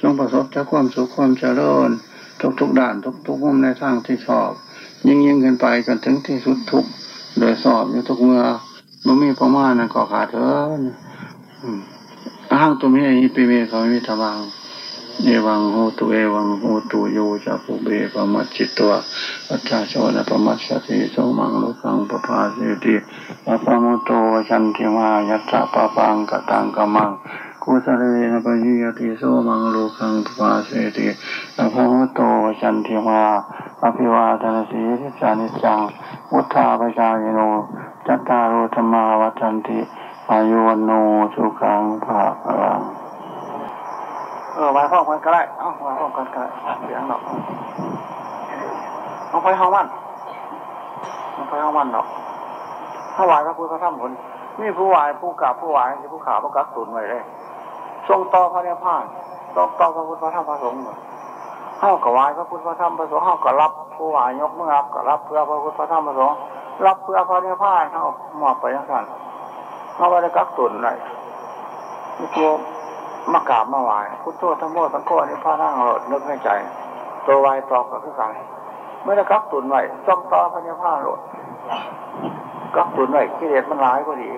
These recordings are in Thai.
จงประสบจากความสุขความเจริญทุกทุกด้านทุกทุกมุมในทางที่ชอบ ยิ่งยิ่งขึ้นไปจนถึงที่สุดทุกโดยสอบอยู่ทุกเมื่อมันมีประมาณนั้นก็ขาดเถอะอ้างตัวนี้อิปิเมเขาไม่มีทบังเอวังโหตุเอวังโหตุโยจะปุเบปมัจจิตตัวปัจจาโชนะปมัจสติสมังลุกังปภาสิติปะปะมโตชันติมายัตถะปะปังกตังกมัง กุสเลนะปยุยติโสมังลุกังปภาสิติปะปะมโตชันติมาอภิวาทนาสีทิจานิจังวุฒาปจายโนจัตตารุธรรมาวัฏันติอายุวันโนสุขังภาคังเออไว้ห้องกันก็ได้เอาไว้ห้องกันก็ได้เสียงดอกเอาไปห้องมันเอาไปห้องมันดอกถ้าไหวพระพุทธธรรมผลนี่ผู้ไหวผู้กราบผู้ไหวที่ผู้ขาผู้กักตุนไว้เลย ทรงต่อพระเนพานต้องต่อพระพุทธธรรมพระสงฆ์เข้ากับไหวพระพุทธธรรมพระสงฆ์เข้ากับรับผู้ไหวยกเมื่อรับกับรับเพื่อพระพุทธธรรมพระสงฆ์รับเพื่อพระเนพานเข้ามอบไปยังสั่นเขาไม่ได้กักตุนไรนี่ตัวมากราบมาไหวพุทโธทั้งโมทั้งโคนี่พระนั่งเรานึกในใจ ตัววายตอกกับคือกันไม่ได้กักตุนไว้จ้องต่อพระเนพานโหลดกักตุนไว้กิเลสมันร้ายกว่าดี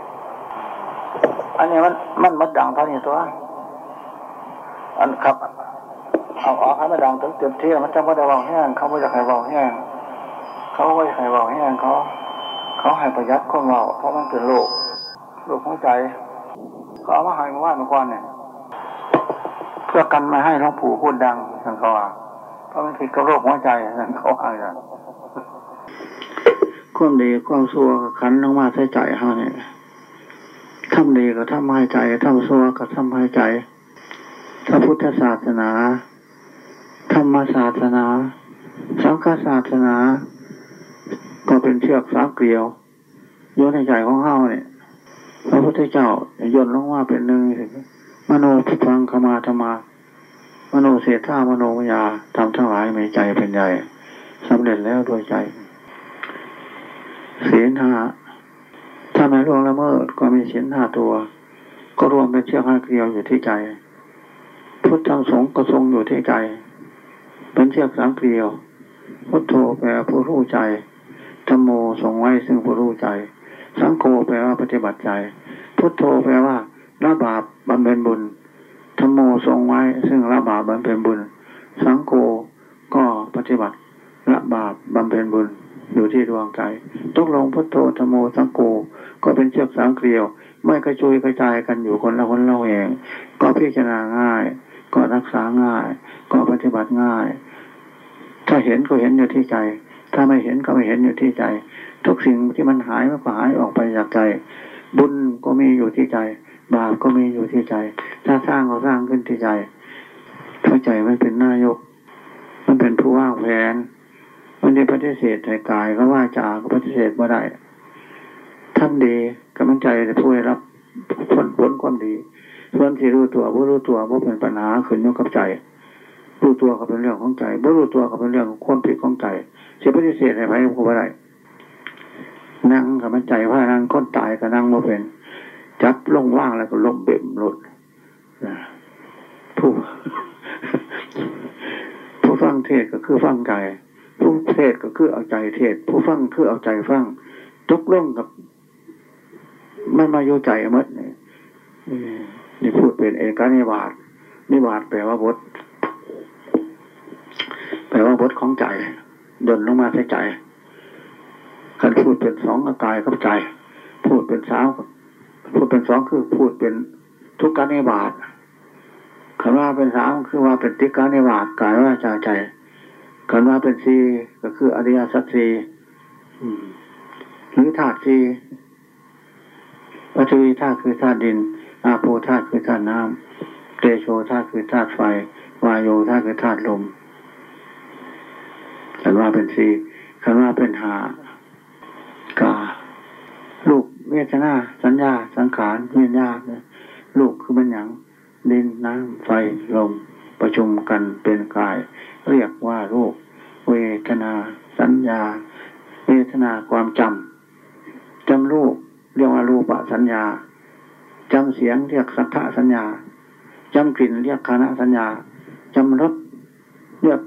อันนี้มันมันมัดดังเท่านี้ตัว อันครับ เอาออกให้มันดังถึงเต็มที่มันจะไม่ได้วางแห้งเขาไม่อยากให้วางแห้งเขาไม่ให้วางแห้งเขาเขาให้ประหยัดคนเราเพราะมันเป็นโรคโรคหัวใจเขาเอามาให้มาว่าเมื่อก่อนเนี่ยเพื่อกันมาให้หลวงปู่พูดดังสังเขาว่าเพราะมันผิดกับโรคหัวใจสังเขาว่าอย่างความดีความซัวกับขันลงมาใส่ใจเฮาเนี่ยทำดีก็ทำให้ใจทำซัวก็ทำให้ใจ พระพุทธศาสนา ธรรมศาสนา สังฆศาสนา ก็เป็นเชือกสามเกลียวโยนในใจของเฮาเนี่ย พระพุทธเจ้าโยนลงมาเป็นหนึ่งมโนพุทธังขมาธรรมามโนเสธามโนมยาทำทั้งหลายมีใจเป็นใหญ่สำเร็จแล้วโดยใจเสียนหาถ้าไม่ล่วงละเมิดก็มีเสียนห้าตัว ก็รวมเป็นเชือกห้าเกลียวอยู่ที่ใจ พุทธธรรมสงฆ์ก็ทรงอยู่ที่ใจ เป็นเชือกสามเกลียว พุทโธแปลผู้รู้ใจธรรมโมทรงไว้ซึ่งผู้รู้ใจ สังโฆแปลว่าปฏิบัติใจ พุทโธแปลว่าละบาปบำเพ็ญบุญธรรมโมทรงไว้ซึ่งละบาปบำเพ็ญบุญ สังโฆก็ปฏิบัติละบาปบำเพ็ญบุญอยู่ที่ดวงใจตกลงพุทโธธรรมโมสังโฆก็เป็นเชือกสามเกลียว ไม่กระจุยกระจายกันอยู่คนละคนละเองก็พิจารณาง่าย ก็รักษาง่าย ก็ปฏิบัติง่าย ถ้าเห็นก็เห็นอยู่ที่ใจ ถ้าไม่เห็นก็ไม่เห็นอยู่ที่ใจ ทุกสิ่งที่มันหายมันก็หายออกไปจากใจ บุญก็มีอยู่ที่ใจ บาปก็มีอยู่ที่ใจ ถ้าสร้างก็สร้างขึ้นที่ใจเข้าใจมันเป็นนายก มันเป็นผู้ว่างแผน มันได้ปฏิเสธใจกายก็ว่าจาก็ปฏิเสธไม่ได้ทำดีกำลังใจจะผู้ได้รับผลผลความดี ส่วนที่รู้ตัวบ่รู้ตัวบ่เป็นปัญหาขึ้นอยู่กับใจรู้ตัวก็เป็นเรื่องของใจบ่รู้ตัวก็เป็นเรื่องของความผิดของใจเสียปฏิเสธให้ไปก็ไม่ได้นั่งกับมันใจว่านั่งคนตายก็นั่งมาเป็น จับลงว่างแล้วก็ลงเบ่มหลุดผู้ผู้ฟังเทศก็คือฟังใจผู้เทศก็คือเอาใจเทศ ผู้ฟังคือเอาใจฟังทุกเรื่องกับไม่มาโยใจมัดนี่ นี่พูดเป็นเอกานิบาตนิบาตแปลว่าบทแปลว่าบทของใจดนลงมาใส่ใจคันพูดเป็นสองกายกับใจ พูดเป็นสามพูดเป็นสองคือพูดเป็นทุกการนิบาตคำว่าเป็นสามคือว่าเป็นติการนิบาตกายว่าใจใจคำว่าเป็นสี่ก็คืออริยสัจสี่หรือธาตุสี่วัตถุธาตุคือธาตุดิน อาโปธาตุคือธาตุน้ำเตโชธาตุคือธาตุไฟ วายโยธาตุคือธาตุลมคันว่าเป็นสี่คันว่าเป็นหากาลูกเวทนาสัญญา สังขารเวียนญาลูกคือมันหยังดินน้ำไฟลมประชุมกันเป็นกาย เรียกว่าลูกเวทนา สัญญา เวทนาความจำจำลูกเรียกว่ารูปสัญญา จำเสียงเรียกสัทธสัญญาจำกลิ่นเรียกคณะสัญญาจำรสเรียก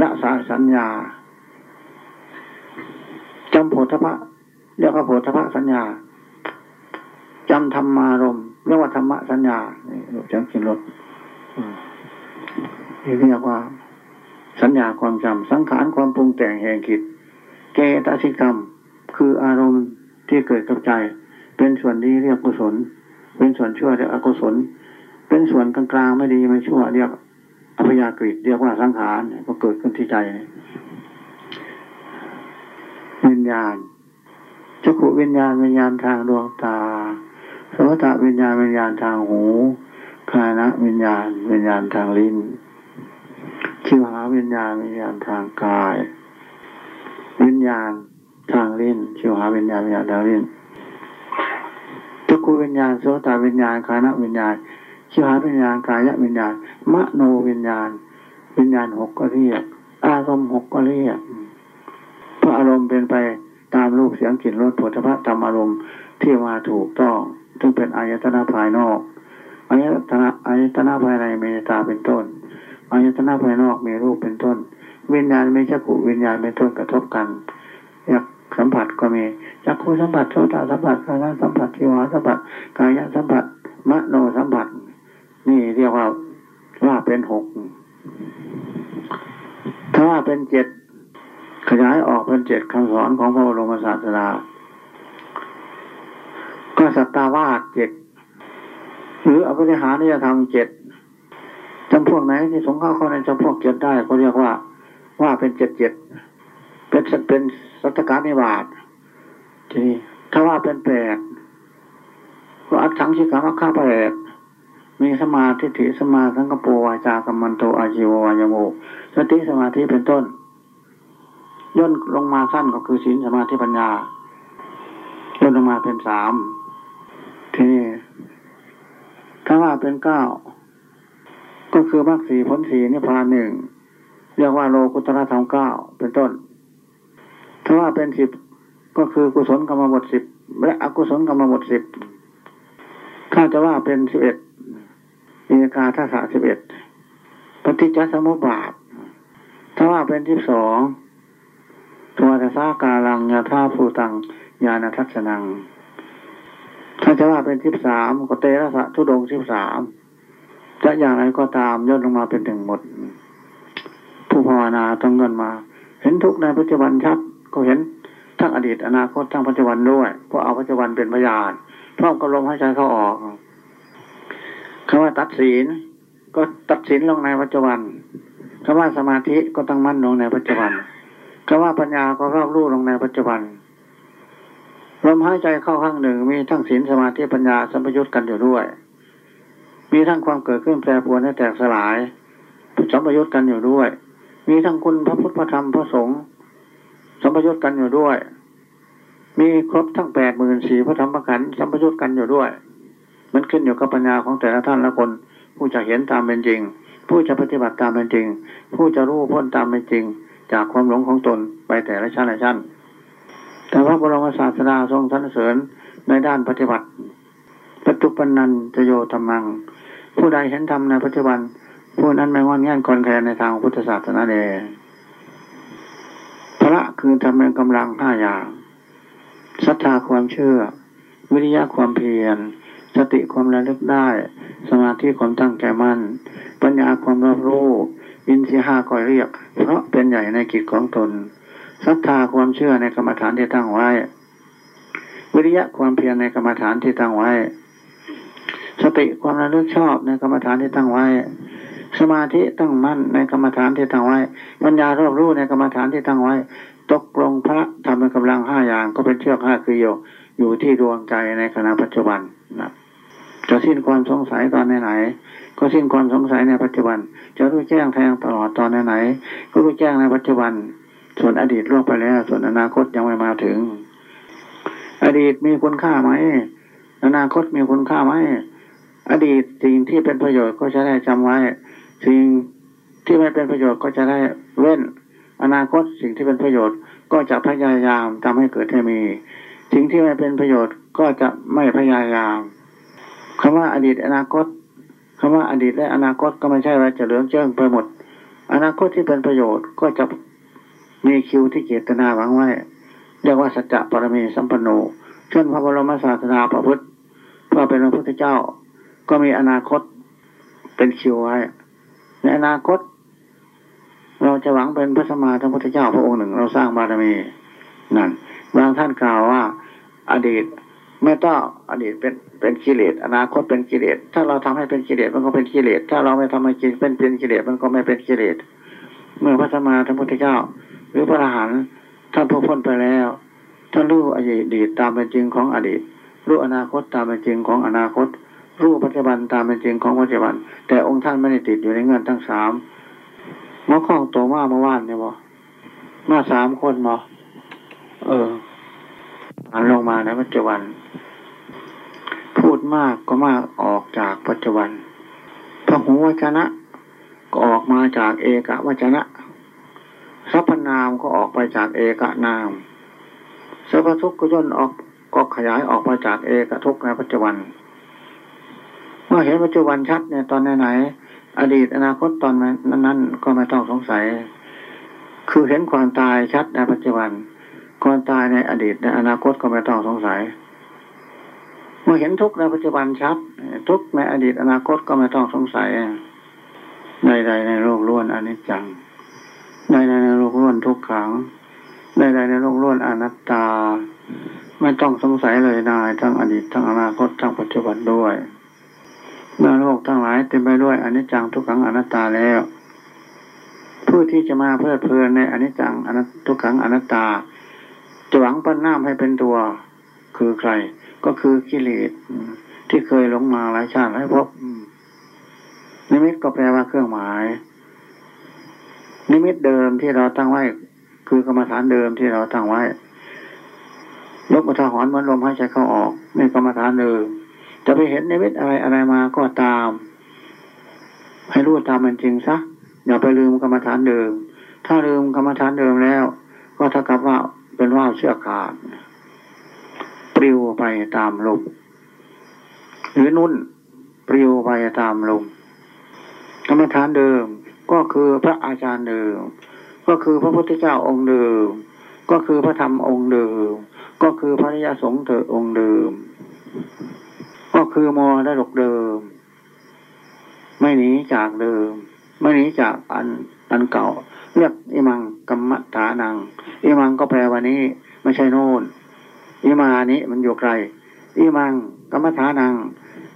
ละสาสัญญาจำโพธพะเรียกว่าโพธพะสัญญาจำธรรมารมเรียกว่าธรรมะสัญญาจำกลิ่นรสนี่เรียกว่า สัญญาความจำสังขารความปรุงแต่งแห่งกิจเกตสิกรรม คืออารมณ์ที่เกิดกับใจ เป็นส่วนดีเรียกกุศล เป็นส่วนชั่วเรียกอกุศล เป็นส่วนกลางๆไม่ดีไม่ชั่วเรียกอภิยากฤิเรียกว่าสังขารก็เกิดขึ้นที่ใจวิญญาณจักขุวิญญาณวิญญาณทางดวงตาสมถะวิญญาณวิญญาณทางหูคานะวิญญาณวิญญาณทางลิ้นชิวหาวิญญาณวิญญาณทางกาย วิญญาณทางลิ้นชิวหาวิญญาณวิญญาณทางลิ้น กขุวิญญาณโสตวิญญาณคานวิญญาณชิวาวิญญาณกายวิญญาณมโนวิญญาณ วิญญาณหกก็เรียก อารมณ์หกก็เรียกเพราะอารมณ์เป็นไปตามรูปเสียงกลิ่นรสผลิภัณฑ์ธรรมอารมณ์ที่มาถูกต้องซึ่งเป็นอายตนะภายนอกอายตนะอายตนะภายในมีตาเป็นต้นอายตนะภายนอกมีรูปเป็นต้นวิญญาณไม่จักขุวิญญาณเป็นต้นกระทบกันอยาก สัมผัสก็มีจักขุสัมผัสโสตสัมผัสกายสัมผัสทิวหาสัมผัสกายสัมผัสมโนสัมผัส นี่เรียกว่าว่าเป็นหกถ้าว่าเป็นเจ็ดขยายออกเป็นเจ็ดคำสอนของพระบรมศาสดาก็สัตตาวาสเจ็ดหรืออภิริหารนิยธรรมเจ็ดจำพวกไหนที่สงเข้าเข้าในจำพวกเจ็ดได้เขาเรียกว่า ว่าเป็นเจ็ดเจ็ด เป็นเป็นสัตการนิบาตทีนี้ถ้าว่าเป็นแปดก็อัดสังชิกามัคฆาแปดมีสมาธิถิสมาสังกปวาจากัมมันโตอาชีววายโมสติสมาธิเป็นต้น ย่นลงมาสั้นก็คือศีลสมาธิปัญญาย่นลงมาเป็นสามทีนี้ถ้าว่าเป็นเก้าก็คือมรรคสีผลสีนิพพานหนึ่งเรียกว่าโลกุตระธรรมเก้าเป็นต้น ถ้าว่าเป็นสิบก็คือกุศลกรรมบทสิบและอกุศลกรรมบทสิบถ้าจะว่าเป็นสิบเอ็ดอินกาทัศสิบเอ็ดปฏิจจสมุปบาทถ้าว่าเป็นสิบสองตัวทศากาลังยาธาภูตังญาณทัศนัง ถ้าจะว่าเป็นทิพสามก็เตระสะทุดงทิพสามจะอย่างไรก็ตามย่นลงมาเป็นหนึ่งหมด ผู้ภาวนาต้องเงินมา เห็นทุกในปัจจุบันชัด ก็เห็นทั้งอดีตอนาคตทั้งปัจจุบันด้วยเพราะเอาปัจจุบันเป็นพยานพร้อมกับลมหายใจเข้าออกคำว่าตัดศีลก็ตัดศีลลงในปัจจุบันคำว่าสมาธิก็ตั้งมั่นลงในปัจจุบันคำว่าปัญญาก็รอบรู้ลงในปัจจุบันลมหายใจเข้าข้างหนึ่ง มีทั้งศีลสมาธิปัญญาสัมปยุตกันอยู่ด้วย มีทั้งความเกิดขึ้นแปรปรวนและแตกสลายสัมปยุตกันอยู่ด้วย มีทั้งคุณพระพุทธพระธรรมพระสงฆ์ สัมปยุตกันอยู่ด้วย มีครบทั้งแปดหมื่นสี่พระธรรมขันธ์สัมปยุตกันอยู่ด้วย มันขึ้นอยู่กับปัญญาของแต่ละท่านละคน ผู้จะเห็นตามเป็นจริง ผู้จะปฏิบัติตามเป็นจริง ผู้จะรู้พ้นตามเป็นจริง จากความหลงของตนไปแต่ละชั้นละชั้นแต่ว่าบรมศาสดาทรงสรรเสริญในด้านปฏิบัติปัจจุบันนันจะโยธรรมัง ผู้ใดเห็นธรรมในปัจจุบัน ผู้นั้นไม่งอนแง่นคอนแคลนในทางพุทธศาสนาเดพ ระคือทำเป็นกำลังห้าอย่างศรัทธาความเชื่อ วิริยะความเพียร สติความระลึกได้ สมาธิความตั้งใจมั่น ปัญญาความรอบรู้ อินทรีห้าก็เรียก เพราะเป็นใหญ่ในกิจของตนศรัทธาความเชื่อในกรรมฐานที่ตั้งไว้ วิริยะความเพียรในกรรมฐานที่ตั้งไว้ สติความระลึกชอบในกรรมฐานที่ตั้งไว้ สมาธิตั้งมั่นในกรรมฐานที่ตั้งไว้ปัญญารอบรู้ในกรรมฐานที่ตั้งไว้ ตกลงพระทำเป็นกำลังห้าอย่างก็เป็นเชือกห้าคือโยอยู่ที่ดวงใจในขณะปัจจุบันนะจะสิ้นความสงสัยตอนไหนๆก็สิ้นความสงสัยในปัจจุบัน จะรู้แจ้งแทงตลอดตอนไหนๆก็รู้แจ้งในปัจจุบัน ส่วนอดีตล่วงไปแล้ว ส่วนอนาคตยังไม่มาถึง อดีตมีคุณค่าไหมอนาคตมีคุณค่าไหมอดีตสิ่งที่เป็นประโยชน์ก็จะได้จำไว้ สิ่งที่ไม่เป็นประโยชน์ก็จะได้เว้น อนาคตสิ่งที่เป็นประโยชน์ก็จะพยายามทำให้เกิดให้มี สิ่งที่ไม่เป็นประโยชน์ก็จะไม่พยายามคำว่าอดีตอนาคตคคำว่าอดีตและอนาคตก็ไม่ใช่ว่าจะเหลืองเจิ้งไปหมด อนาคตที่เป็นประโยชน์ก็จะมีคิวที่เจตนาหวังไว้เรียกว่าสัจจะปรมีสัมปันโนเช่นพระบรมศาสนาพระพุทธเพื่อเป็นพระพุทธเจ้า ก็มีอนาคตเป็นคิวไว้ ในอนาคต เราจะหวังเป็นพระสมมาทัพพุทธเจ้าพระองค์หนึ่ง เราสร้างบารมีนั่นบางท่านกล่าวว่า อดีตไม่ต้องอดีตเป็นเป็นกิเลสอนาคตเป็นกิเลสถ้าเราทำให้เป็นกิเลสมันก็เป็นกิเลสถ้าเราไม่ทำให้กิเป็นเป็นกิเลสมันก็ไม่เป็นกิเลสเมื่อพระสมมาทัพพุทธเจ้า หรือพระอรหันต์ท่านผู้พ้นไปแล้วท่านรู้อดีตตามเป็นจริงของอดีตรู้อนาคตตามเป็นจริงของอนาคต รู้ปัจจุบันตามเป็นจริงของปัจจุบัน แต่องค์ท่านไม่ได้ติดอยู่ในเงื่อนทั้งสามมื่อข้องตัวมาเมื่อวานเนี่ยบอมาสามคนบอเอออ่านลงมาในปัจจุบัน พูดมากก็มากออกจากปัจจุบันพระหูวจนะ ก็ออกมาจากเอกวจนะสัพพนามก็ออกไปจากเอกนามสัพพทุกข์ก็ย่นออกก็ขยายออกมาจากเอกทุกข์ในปัจจุบัน มื่อเห็นปัจจุบันชัดเนี่ยตอนไหนๆอดีตอนาคตตอนนั้นก็ไม่ต้องสงสัย คือเห็นความตายชัดในปัจจุบันความตายในอดีตในอนาคตก็ไม่ต้องสงสัย เมื่อเห็นทุกข์ในปัจจุบันชัด ทุกข์ในอดีตอนาคตก็ไม่ต้องสงสัยใดในโลกล้วนอนิจจังใดในโลกล้วนทุกขังใดในโลกล้วนอนัตตา ไม่ต้องสงสัยเลยนายทั้งอดีตทั้งอนาคตทั้งปัจจุบันด้วย เมื่อโลกทั้งหลายเต็มไปด้วยอนิจจังทุกขังอนัตตาแล้ว ผู้ที่จะมาเพลิดเพลินในอนิจจังอนัตทุกขังอนัตตา จะหวังปั้นน้ำให้เป็นตัว คือใคร ก็คือกิเลสที่เคยหลงมาหลายชาติหลายภพนิมิตก็แปลว่าเครื่องหมาย นิมิตเดิมที่เราตั้งไว้ คือกรรมฐานเดิมที่เราตั้งไว้ยกมาทหอนมันลมให้ใจเข้าออกนี่กรรมฐานเดิม จะไปเห็นในิมิตอะไรอะไรมาก็ตาม ให้รู้ตามมันจริงซะอย่าไปลืมกรรมฐานเดิม ถ้าลืมกรรมฐานเดิมแล้ว ก็เท่ากับว่าเป็นว่าเชือกขาดปลิวไปตามลมหรือนุ่นปลิวไปตามลมกรรมฐานเดิมก็คือพระอาจารย์เดิม ก็คือพระพุทธเจ้าองค์เดิม ก็คือพระธรรมองค์เดิม ก็คือพระยาสงฆ์เถอองค์เดิม ก็คือมรดกเดิม ไม่หนีจากเดิม ไม่หนีจากอันอันเก่า เรียกอิมังกัมมฐานังอิมังก็แปลว่านี้ ไม่ใช่โน่นอิมานี้มันอยู่ไกลอิมังกัมมฐานัง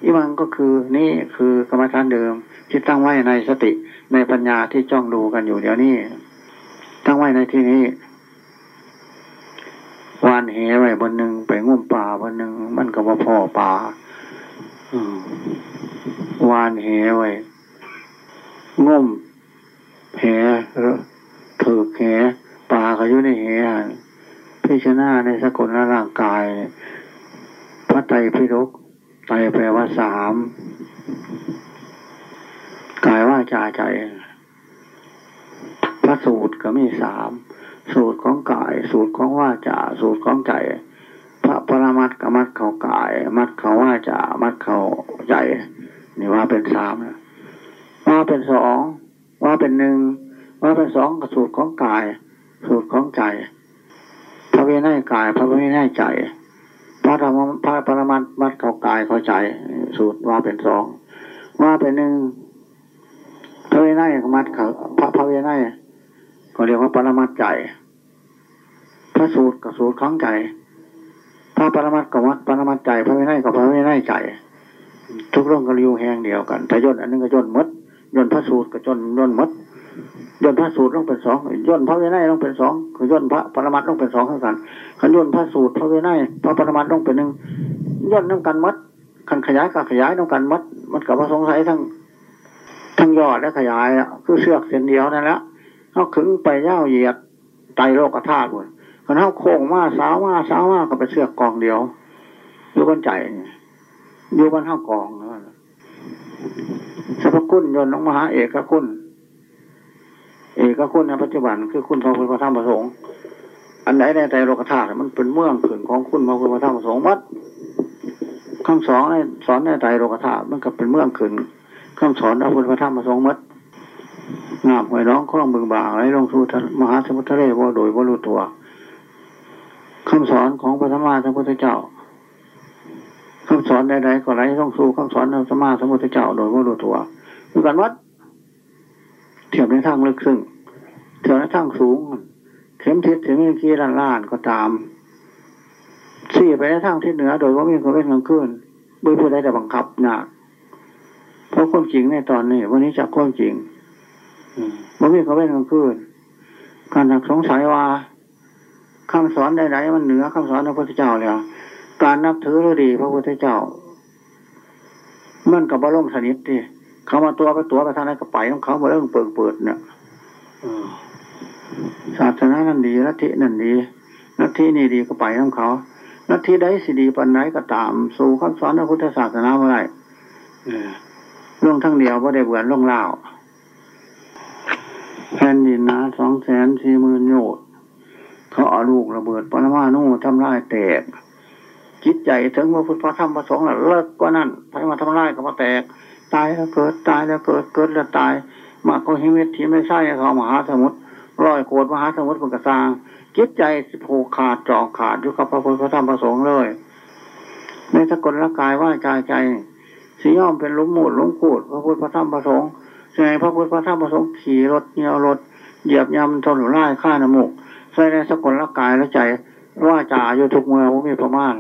อิมังก็คือนี่คือกรรมฐานเดิม ที่ตั้งไว้ในสติในปัญญาที่จ้องดูกันอยู่เดี๋ยวนี้ ตั้งไว้ในที่นี้วานเหไว้บนหนึ่งไปงุ่มป่าบนหนึ่งมันก็ว่าพ่อป่า วานเหไว้ง่มแหถือแหปลาเขาอยู่ในแหพิชนาในสกุลร่างกาย พระไตรพิรกไตแปลว่าสามกายว่าจาใจ พระสูตรก็มีสาม สูตรของกาย สูตรของว่าจาสูตรของใจ พระปรมัตกับมัดเขากาย มัดเขาว่าจามัดเขาใจนี่ว่าเป็นสามนะว่าเป็นสองว่าเป็นหนึ่งว่าเป็นสองกสูตรของกาย สูตรของใจ พระเวไนกาย พระเวไนใจ พระธรรมพระปรมัตมัดเขากายเขาใจ สูตรว่าเป็นสองว่าเป็นหนึ่งพระเวไนมัดเขาพระพระวไนก็เรียกว่าปรมัตใจ พระสูตรกับสูตรของใจ พระปรมัตกับวัดปรมัตใจพระเวไนกับพระเวไนใจ ทุกเรื่องก็ริวแหงเดียวกันแต่ย่นอันนึงก็ย่นมดย่นพระสูตรก็จนย่นมดย่นพระสูตรต้องเป็นสองย่นพระเวไนต้องเป็นสองคือย่นพระปรมัตต้องเป็นสองเท่ากันขันย่นพระสูตรพระเวไนพระปรมัตต้องเป็นหนึ่งย่นน้ำกันมดขันขยายกับขยายน้ำกันมดมันกับพระสงสัยทั้งทั้งยอดและขยายคือเสือกเส้นเดียวนั่นแหละเขาขึงไปเย้าเหยียดไตโลกธาตุหมด ขันเขาโค้งมาสาวมาสาวมาก็ไปเสือกกองเดียวอยู่บนใจอยู่บนเท้ากองสรรพคุณยนต์ลงมหาเอกคุณเอกคุณในปัจจุบันคือคุณพระพุทธธรรมประสงค์อันไหนในใจโลกธาตุมันเป็นเมืองขืนของคุณพระพุทธธรรมประสงค์มัดคำสอนในสอนในใจโลกธาตุมันก็เป็นเมืองขืนคำสอนอาพุทธธรรมพระสงฆ์มัดงามหวยน้องข้องบึงบ่าไหลลงสู่มหาสมุทรทะเลว่าโดยว่ารู้ตัว คำสอนของพระธรรมสัมพุทธเจ้าคำสอนใดๆก็ไหลลงสู่คำสอนของพระธรรมสัมพุทธเจ้าโดยว่ารู้ตัวคือกันวัดเทียบในทางลึกซึ้งเทียบในทางสูง เข็มทิศถึงมีกี่ล้านล้านก็ตามสี่ไปในทางที่เหนือ โดยว่ามีคนเป็นกลางคืนบุญผู้ใดแต่บังคับหนักเพราะความจริงในตอนนี้ วันนี้จากความจริงว่ามีเขาเป็นกลางคืนการหักสงสัยว่า คำสอนใดๆมันเหนือคำสอนพระพุทธเจ้าแล้ว การนับถือรือดีพระพุทธเจ้า มันกับบาลงสนิทดิเขามาตัวไปตัวไปทางไหนก็ไปของเขามาเรื่องเปิดเปิดเนี่ยศาสนานั่นดีลัทธินั่นดีลัทธินี่ดีก็ไปของเขาลัทธิใดสิดีปันไหนก็ตาม สู่คำสอนพระพุทธศาสนาเมื่อไรลงทั้งเดียวว่าได้เบือนลงเล่าแผ่นดินนะสองแสนสี่หมื่นโยด เขาเอาลูกระเบิดปรมาณูทำลายแตกจิตใจถึงว่าพุทธธรรมประสงค์เลิกกว่านั้นพระมาทำลายก็มาแตก ตายแล้วเกิดตายแล้วเกิดเกิดแล้วตาย มาก็หิมิตที่ไม่ใช่เขามหาสมุทรร้อยโกดมหาสมุทรเป็นกระซางจิตใจผูกขาดจองขาดอยู่กับพระพุทธธรรมประสงค์เลยในสกลละกายว่าใจใจสีย่อมเป็นลุมหมดลุมขูดพระพุทธธรรมประสงค์ใช่พระพุทธธรรมประสงค์ขี่รถเงียวรถเหยียบยำทนหรือไล่ฆ่าหนมูก ใส่ในสกลละกายและใจว่าจ่าอยู่ทุกเมื่อว่ามีประมาณ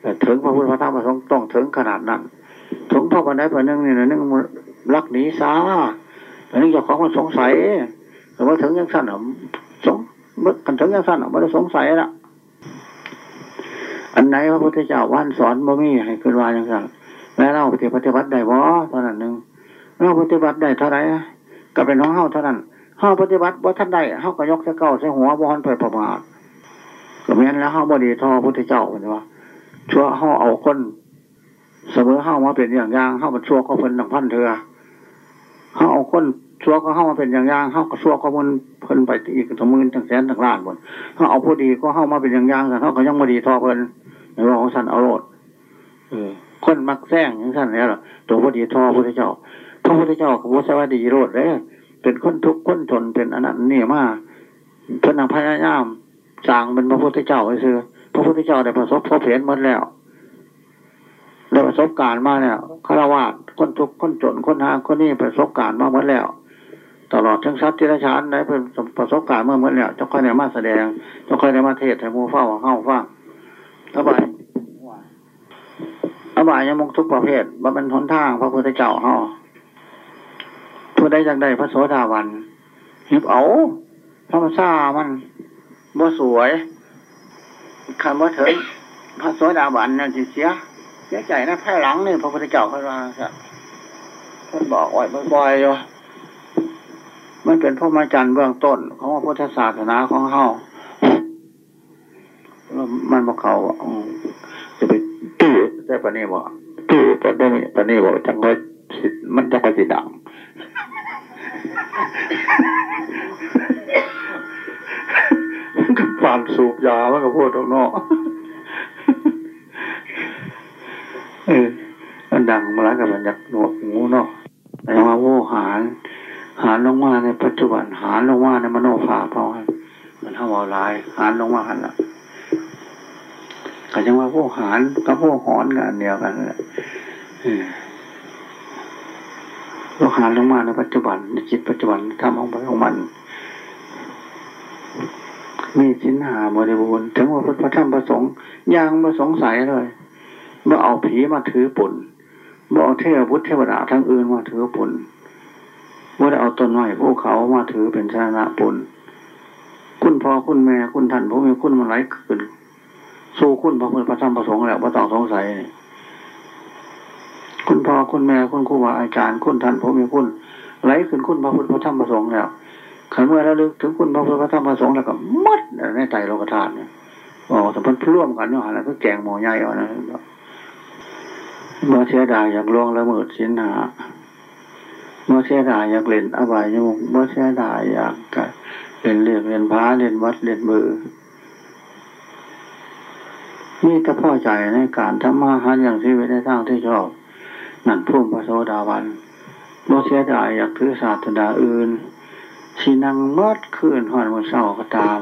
แต่ถึงพระพุทธพระธรรมประสงค์ต้องถึงขนาดนั้นถึงพ่อปันได้ปันนึงนี่นะนึงรักหนีซาแต่นึงเจ้าของมันสงสัยแต่ว่าถึงยังสั้นหรอสงเมื่อกันถึงยังสั้นหรอไม่ได้สงสัยละอันไหนพระพุทธเจ้าว่านสอนบ่มีให้ขึ้นว่าอย่างสั้นแม้เราปฏิบัติได้บ่เท่านั้นหนึ่งเราปฏิบัติได้เท่าไรก็เป็นของเฮาเท่านั้น เฮาปฏิบัติบ่ท่านได้าก็ยกใส่เก้าใส่หัวบ่อนไปประมาทก็แม้นแล้วเฮาบ่ดีทอพุทธเจ้าเหมือนว่าชั่วเฮาเอาคนเสมอเฮามาเป็นอย่างย่างเฮามันชั่วก็เพิ่นนังพันเถื่อเฮาเอาคนชั่วก็เฮามาเป็นอย่างย่างเฮาก็ชั่วก็มันเพิ่นไปอีกทั้งหมื่นทั้งแสนทั้งล้านหมดเฮาเอาผู้ดีก็เฮามาเป็นอย่างย่างแต่เฮาก็ยังบ่ดีทอเพิ่นในว่าของสันเอาโลดคนมักแซงอย่างสั้นแล้วตัวพอดีทอพุทธเจ้าพระพุทธเจ้ากับพระสวัสดีโรดเลย เป็นคนทุกข์คนทนเป็นอนันต์นี่มาเพื่อนางพญายามสร้างเป็นพระพุทธเจ้าไปซื้อพระพุทธเจ้าได้ประสบพบเห็นหมดแล้วได้ประสบการณ์มาแล้วฆราวาสคนทุกข์คนจนคนหาคนนี้ประสบการณ์มาหมดแล้ว ตลอดทั้งสัตว์ที่ราชานได้เป็นประสบการณ์เมื่อหมดแล้วเจ้าค่อยได้มาแสดงเจ้าค่อยได้มาเทศให้มูเฝ้าเข้าฟังสบายอบายยังมงทุกประเภทว่าเป็นหนทางพระพุทธเจ้าเฮา ผู้ใดจากใดพระโสดาวันหิบเอาพระมซามันบ่สวยคำว่าเถิดพระโสดาวันนั่นสิเสีย เสียใจนะแพ้หลังนี่พระพุทธเจ้าเขาว่าท่านบอกไว้บ่อยๆอยู่มันเป็นพระมาจันเบื้องต้นของพุทธศาสนาของเฮามันบอกเขาจะไปตื้อได้ปะนี่บอกตื้อปะได้ปะนี่บอกจังเลยมันจะไปสิดัง มันก็ปานสูบยามันก็พูดตรงนอกเออมันดังมาแล้วกับมันอยากหนวกหูเนาะแต่ว่าโวหาร หารลงมาในปัจจุบัน หารลงมาในมโนภาพเอามันทำเอาลาย หารลงมาหันละก็ยังว่าพวหารกับพวกหอนกันเดียวกันแหละ พวกหาลงมาในปัจจุบันในจิตปัจจุบันทำของไปของมัน มีสินหาบริบูรณ์ถึงว่าพระธรรมประสงค์ยังมาสงสัยเลยเมื่อเอาผีมาถือปุ่นเมื่อเอาเทวพุทธเทวดาทั้งอื่นมาถือปุ่นเมื่อเอาต้นไม้ภูเขามาถือเป็นชนะปุ่นคุณพ่อคุณแม่คุณท่านผู้มีคุณมันไหลขึ้น สู้คุณพระพุทธพระธรรมประสงค์แล้วไม่ต้องสงสัย คุณพ่อคุณแม่คุณครูบาอาจารย์คุณท่านผมมีคุณไหลขึ้นคุณพระพุทธพระธรรมประสงค์แล้วขันเมื่อระลึกถึงคุณพระพุทธพระธรรมประสงค์แล้วก็มัดในใจโลกธาตุเนี่ยบอกสมพันธ์ร่วมกันเนาะอะไรก็แกงหมอใหญ่เอานะเมื่อเสียดายอยากล่วงละเมิดสินหาเมื่อเสียดายอยากเล่นอบายยมุกเมื่อเสียดายอยากเล่นเรียกเล่นพาเล่นวัดเล่นมือมีแต่พ่อใจในการทำมาหาอย่างที่ไวิตในทางที่ชอบ นั่นพุ่มพระโสดาวันบ่เสียดายอยากถือศาสนาอื่นชีนังเมื่อคืนหอนวันเสาร์ก็ตาม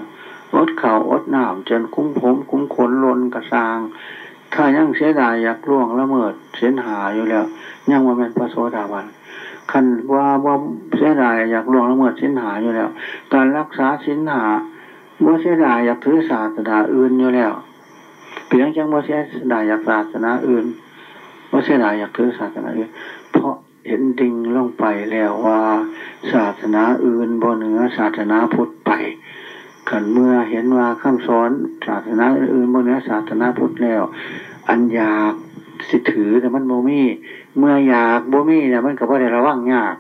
อดเข่าอดน้ำจนคุ้มผมคุ้มขนลนกระซาง ถ้ายังเสียดายอยากล่วงละเมิดเส้นหาอยู่แล้ว ยังว่าเป็นพระโสดาบันคันว่าว่าเสียดายอยากล่วงละเมิดสินหาอยู่แล้ว การรักษาสินหาว่าเสียดายอยากถือศาสนาอื่นอยู่แล้วเพียงจังว่าเสียดายอยากศาสนาอื่น ว่าเสียดายอยากถือศาสนาอื่นเพราะเห็นดิ่งลงไปแล้วว่าศาสนาอื่นบนเหนือศาสนาพุทธไปขันเมื่อเห็นว่าคำสอนศาสนาอื่นบนเหนือศาสนาพุทธแล้ว อันอยากสิถือแต่มันโมมี่เมื่ออยากโมมี่เนี่ยมันก็บ่ได้ระวังยาก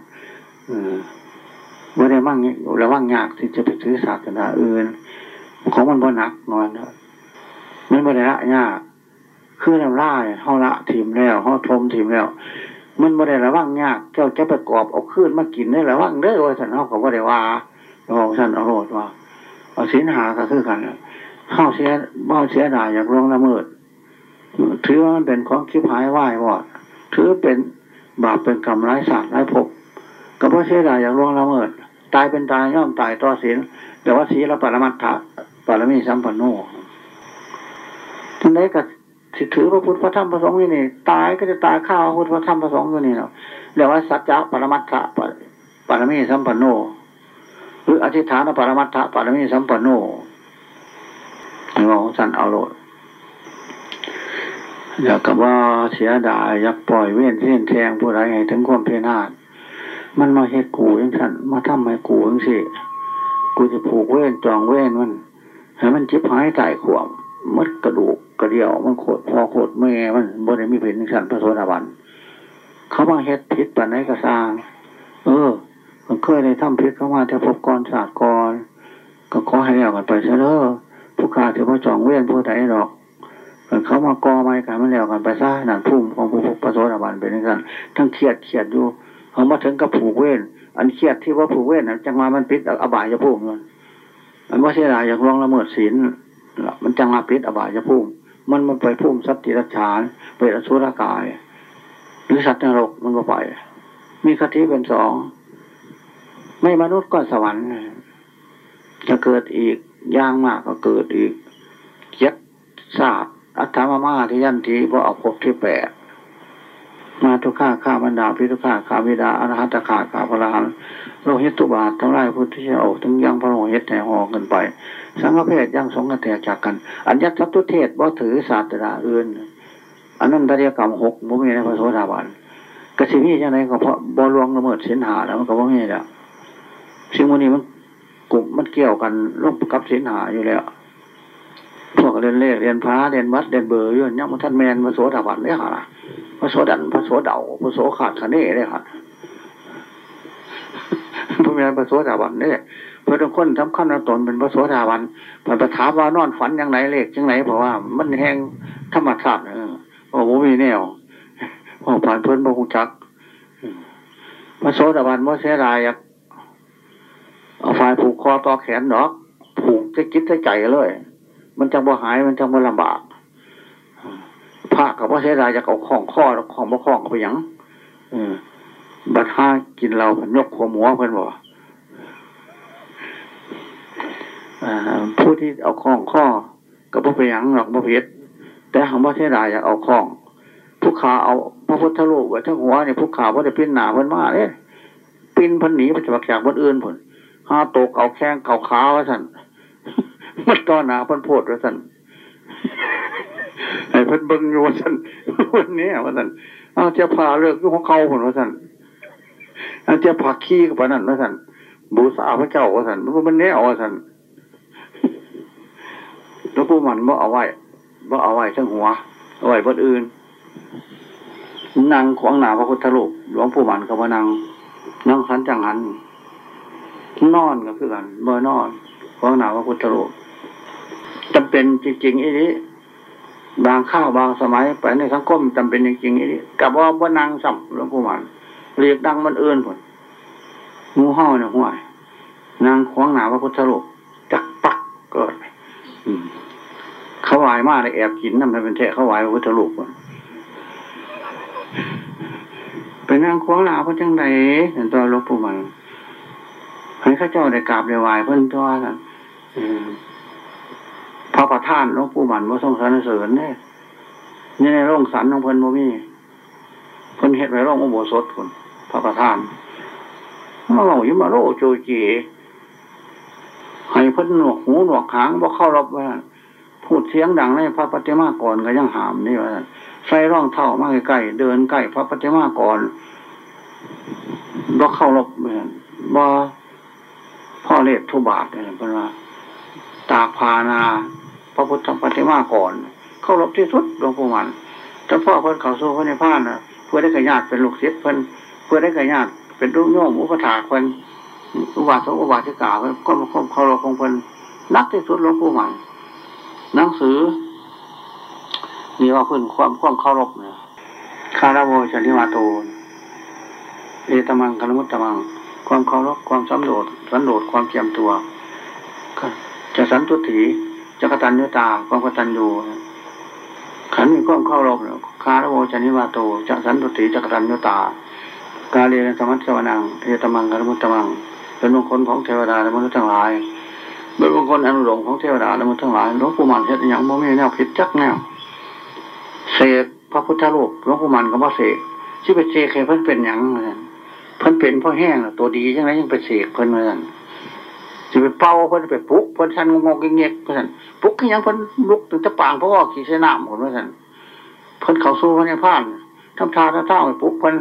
เออบ่ได้มั่งระวังยากที่จะไปถือศาสนาอื่น ของมันบ่หนักนอนมันบ่ได้ละยาก คือน้ำล่าเฮาละทีมแล้วเฮาทมทีมแล้ว มันบ่ได้ระวังยากเจ้าจะไปกอบเอาขึ้นมากินได้ระวังเด้อว่าสันเฮาก็บ่ได้ว่าบอกสันเอาโรดว่าเอาสินหาก็คือกันเฮาเสียบ่เสียดายอยากลงละเมิดถือว่ามันเป็นของคิดหายไหววอดถือเป็นบาปเป็นกรรมร้ายศาสตร์ร้ายภพก็เพราะเสียดายอยากลงละเมิด ตายเป็นตายย่อมตายต่อศีลแต่ว่าศีลปรมัตถะปรมีสัมปันโนทั้งนี้ก็ สิถือพระพุทธพระธรรมพระสงฆ์นี่ตายก็จะตายข้าวพระพุทธพระธรรมพระสงฆ์อยู่นี่เนาะเรียกว่าสัจจะปรมัตถะปรมีสัมปันโนหรืออธิษฐานปรมัตถะปรมีสัมปันโนเราสันเอาโลดอยากกับว่าเสียดายอยากปล่อยเว้นเส้นแทงผู้ใดให้ถึงความเพียรนาดมันมาเฮ็ดกูยังสันมาทำให้กูยังสิกูจะผูกเว้นจองเว้นมันให้มันจิบหายใจขวมมัดกระดูก กระเดี่ยว มันโคตรพอโคตรแม่มันบนได้มีเป็นสันพระโสดาบันเขามาเฮ็ดพิษปันไหนกระซางเออ มันเคยได้ำพิษเข้ามาแต่พบกรศาสตร์กรก็ขอให้แล้วกันไปซะเด้อผู้ขาถือว่าจองเว้นผู้ใดหรอกเขามากอไม้กันมันแล้วกันไปซะนั่นพุ่มของผู้พระโสดาบันเป็นอย่างนั้นทั้งเครียดเครียดอยู่เขามาถึงกับผูกเว้นอันเครียดที่ว่าผูกเว้นจังมามันพิษอบายจะพุ่มมันอันว่าเสียดายอยากลองละเมิดศีลมันจังมาพิษอบายจะพุ่ม มันมันไปพุ่มสัตติรัชานไปอสุรกาย หรือสัตว์นรกมันก็ไป มีคติเป็นสอง ไม่มนุษย์ก็สวรรค์จะเกิดอีกย่างมากก็เกิดอีกเจ็ดศาสตร์อัตถามามาที่ยันทีเพราะเอาพบที่แปด มาทุกข้าข้าบรรดาพิทุข้าข้าวิดาอรหัตข้าข้าพระรานโลหิตตุบาททั้งไรพุทธเจ้าทั้งยังพระโลหิตแห่หอกันไป สังฆเพศยังสงกันแตกจากกัน อัญญสัตตุเทศบ่ถือศาสตราอื่นอันนั้นตรียกรรมหกมุมีในพระโสดาบันกสิมีจังไรก็เพราะบอลวงละเมิดเส้นหาแล้วมันก็ว่าไงแล้วสิ่งวันนี้มันกลุ่มมันเกี่ยวกันร่วมกับเส้นหาอยู่แล้ว พวกเรียนเลขเรียนพระเรียนวัดเรียนเบอร์ยู่เนี่ยมันท่านแมนพระโสดาบันเนี่ยค่ะพระโสดันพระโสเดาพระโสขาดคะเน่เนี่ยค่ะพระแมนพระโสดาบันเนี่ยเพื่อทุกคนสำคัญตนเป็นพระโสดาบันผ่านประถามว่านอนฝันอยังไงเลขยังไงเพราะว่า มันแห้งธรรมชาติเออโอ้โหมีแนวพอผ่านเพื่อนบงจักพระโสดาบันว่าเสียดายเอาฝ่ายผูกคอต่อแขนเนาะผูกจะคิดจะใจเลย มันจะบ่หายมันจะบ่ลำบากพระกับว่าเสียดายจะเอาของข้อของบ่ข้องไปยังบัดห้ากินเราพิ่นยกหัวหมูเพิ่อนบอกผู้ที่เอาของข้อกับบ่ไปยังหรอกบ่เพชรแต่คำว่าเสียดายอยากเอาของผู้ขาเอาพระพุทธรูปไว้ทั้งหัวเนี่ยผู้ขาว่าจะปิ้นหนาเพิ่นมาเนี่ยปิ้นพันหนีไปจากจากคนอื่นผลห้าตกเอาแข้งเก่าขาว่าสัน มันต้อนหนาพันโพดว่าสันไอ้พิ่นเบิ้งอยู่ว่าสันวันนี้ว่าสันเอาเจ้าพาเลือกของเขาผลว่าสันเอาเจ้าพาขี้กับนั่นว่าสันบูสาพระเจ้าว่าสันมันมันแน่ว่าสันแล้วผู้มันบ่เอาไว้บ่เอาไว้ทั้งหัวเอาไว้บนอื่นนางขวางหนาพระพุทธรูปหลวงปู่มันกับนางนั่งขันจังหันนอนก็คือกันเบอร์นอนขวางหนาพระพุทธรูป จำเป็นจริงๆอีนี้บางข้าวบางสมัยไปในสังคมจำเป็นจริงๆอีนี้กับว่าว่านางสัมหลวงปู่มันเรียกดังมันเอื่นผลงูเห่าเนี่ยห่วยนางขวางหนาพระพุทธรูปจักปักเกิดเขาวายมากเลยแอบกินนั่นเป็นแท้เขาวายพระพุทธรูปไปเป็นนางขวางหนาเพราะจังใดเห็นตัวหลวงปู่มันให้ข้าเจ้าได้กราบได้ไหว้เพิ่นตัวนั้น พระประธานหลวงปู่มันว่าทรงสรรเสริญเนี่ยนี่ในโรงสันของเพิ่นบ่มีเพิ่นเฮ็ดไว้โรงอุโบสถคนพระประธานเราอยู่มาโลโจเจให้เพิ่นหนวกหูหนวกหางบ่เข้ารบว่าพูดเสียงดังในพระปฏิมาก่อนก็ยังหามนี่ว่าใส่ร่องเท่ามากใกล้เดินใกล้พระปฏิมาก่อนบ่เข้ารบเหมือนบ่พ่อเล็ทุบาทเนี่ยเป็นว่าตากพานา พระพุทธปฏิมาก่อนเข้ารบที่สุดหลวงปู่มันแต่พ่อเพิ่นเขาสู้พระในพานนะเพื่อได้กระยาดเป็นลูกศิษย์เพิ่นเพื่อได้กระยาดเป็นลูกโยมอุปถาเพิ่นอุบาสกอุบาสิกาเพิ่นก็มาเขาเราของเพิ่อนนักที่สุดหลวงปู่มันหนังสือนี่ว่าเพิ่อนความความเคารพเนี่ยคาระโว จะ นิวาโตเอตัมมังคะละมุตตะมัง ความเคารพความสันโดษสันโดษความเทียมตัวจะสันตุถี จะกตัญญูตาความกตัญญูขันมีความเคารพคาราโวชันิมาโตจะสันตุถีจะกตัญญูตากาเรียนสมัตสวนังเอตมังกลมุตตมัง เป็นมงคลของเทวดาและมนุษย์ทั้งหลายเป็นมงคลอนุหลงของเทวดาและมนุษย์ทั้งหลายหลวงปู่มันเฮ็ดอย่างโมมีแนวผิดจักแนวเสกพระพุทธรูปหลวงปู่มันก็บ่เสกที่ไปเสกเพิ่นเป็นอย่างเพิ่นเป็นพ่อแห้งตัวดียังไงยังไปเสกเพิ่นเหมือน จะไปเป่าเพิ่นไปปุ๊กเพิ่นชันงงเงี้ยเพิ่นปุ๊กยังเพิ่นลุกถึงตะปางเพราะว่าขี่เสนามคนเพิ่นเพิ่นเขาสู้เพิ่นในผ่านทำทาท่าเท่าไปปุ๊กเพิ่น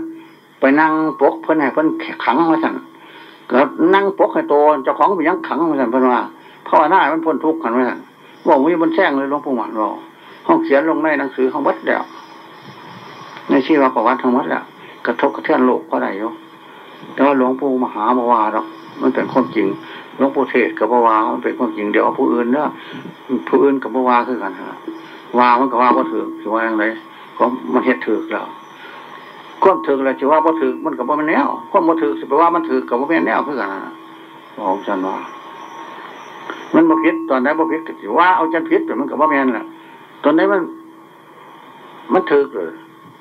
ไปนั่งปกเพิ่นให้เพิ่นขังมาสั่นก็นั่งปกให้โตเจ้าของไปยังขังมาสั่นเพิ่นว่าพ่อหน้ามันพ้นทุกข์กันมาสั่นบอกว่ามันแช่งเลยหลวงปู่มันบอกห้องเขียนลงในหนังสือของวัดแล้วในชีวประวัติของวัดแล้วกระทบกระเทือนโลกก็ได้อยู่แต่ว่าหลวงปู่มหาบวาหรอกมันเป็นความจริง ลวงปู่เทศกับบวามันเป็นความจริงเดี๋ยวเอาผู้อื่นเนาะผู้อื่นกับบวาคือกันฮะวามันกับว่าก็ถือถือว่าอย่างไรก็มันเฮ็ดถือแล้วความถือแล้วถือว่าก็ถือมันกับว่ามันแนวความมาถือสิแปลว่ามันถือกับว่าเป็นแนวคือกันนะบอกฉันว่ามันบ่พิษตอนนั้นบ่พิษก็ถือว่าเอาจันพิษแต่มันกับว่าแม่นแหละตอนนี้มัน มันถือเลย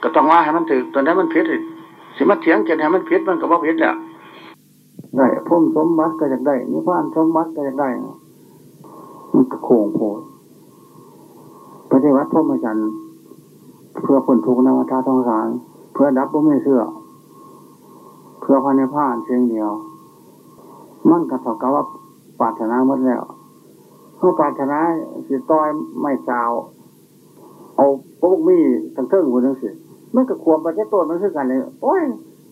ก็ต้องว่าให้มันถือตอนนี้มันพิษสิมาเถียงจะให้มันพิษมันก็ว่าพิษแหละ ได้พุ่มสมบัติก็จะได้นิพพานสมบัติก็จะได้ มันก็โค้งโพดปฏิวัติพ่อมาจันเพื่อผลทุกนวัฏทองสาร เพื่อดับบ่ไม่เสื่อเพื่อพันในผ่านเพียงเดียว มันก็เท่ากับว่าปาถนาหมดแล้วเมื่อปาถนาสิต้อยไม่สาว เอาพวกมีทั้งเทิงคนทั้งสิมันก็ควมประเทศต้นมันคือกันเลย โอ้ย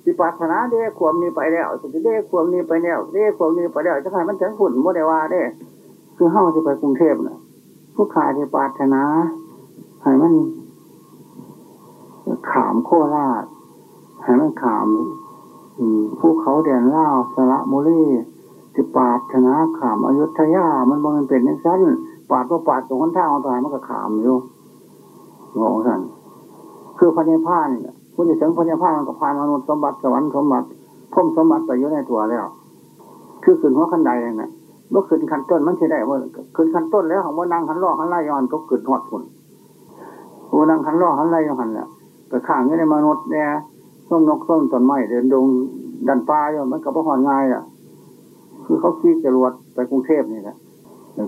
สิปรารถนาเด้ควมนี้ไปแล้วสิเด้ควมนี้ไปแล้วเด้ควมนี้ไปแล้วจะใครมันถึงฝุ่นโมเดว่าเด้ คือเฮ้าจะไปกรุงเทพน่ะ ผู้ขายที่ปรารถนาให้มันขามโคราชให้มันขามผู้เขาแดนล่าสระบุรีสิปาดชนะขามอายุทยา มันมันเป็นอย่างนั้นปาดก็ปาดตรงข้างท่าเอาตายมันก็ขามอยู่งงสันคือพระเนพานผู้ที่ถึ งพระเนพญานมันก็พานมนุษย์สมบัติสวรรค์สมบัติพุ่มสมบัติไปอยู่ในตัวแล้ว คือขึ้นหัวขันใดเนี่ยเมื่อขึ้นขันต้นมันจะได้เมื่อขึ้นขันต้นแล้วของว่านั่งขันล่อขันไล่ย้อนก็ขึ้นหอดผลว่านั่งขันล่อขันไล่ย้อนเนี่ยไปข้างนี้ในมนุษย์เนี่ยส้มนกส้มต้นไม้เดินดงดันปลาอยู่มันก็บ่หอนง่ายอะ คือเขาขี่จรวดไปกรุงเทพนี่แหละ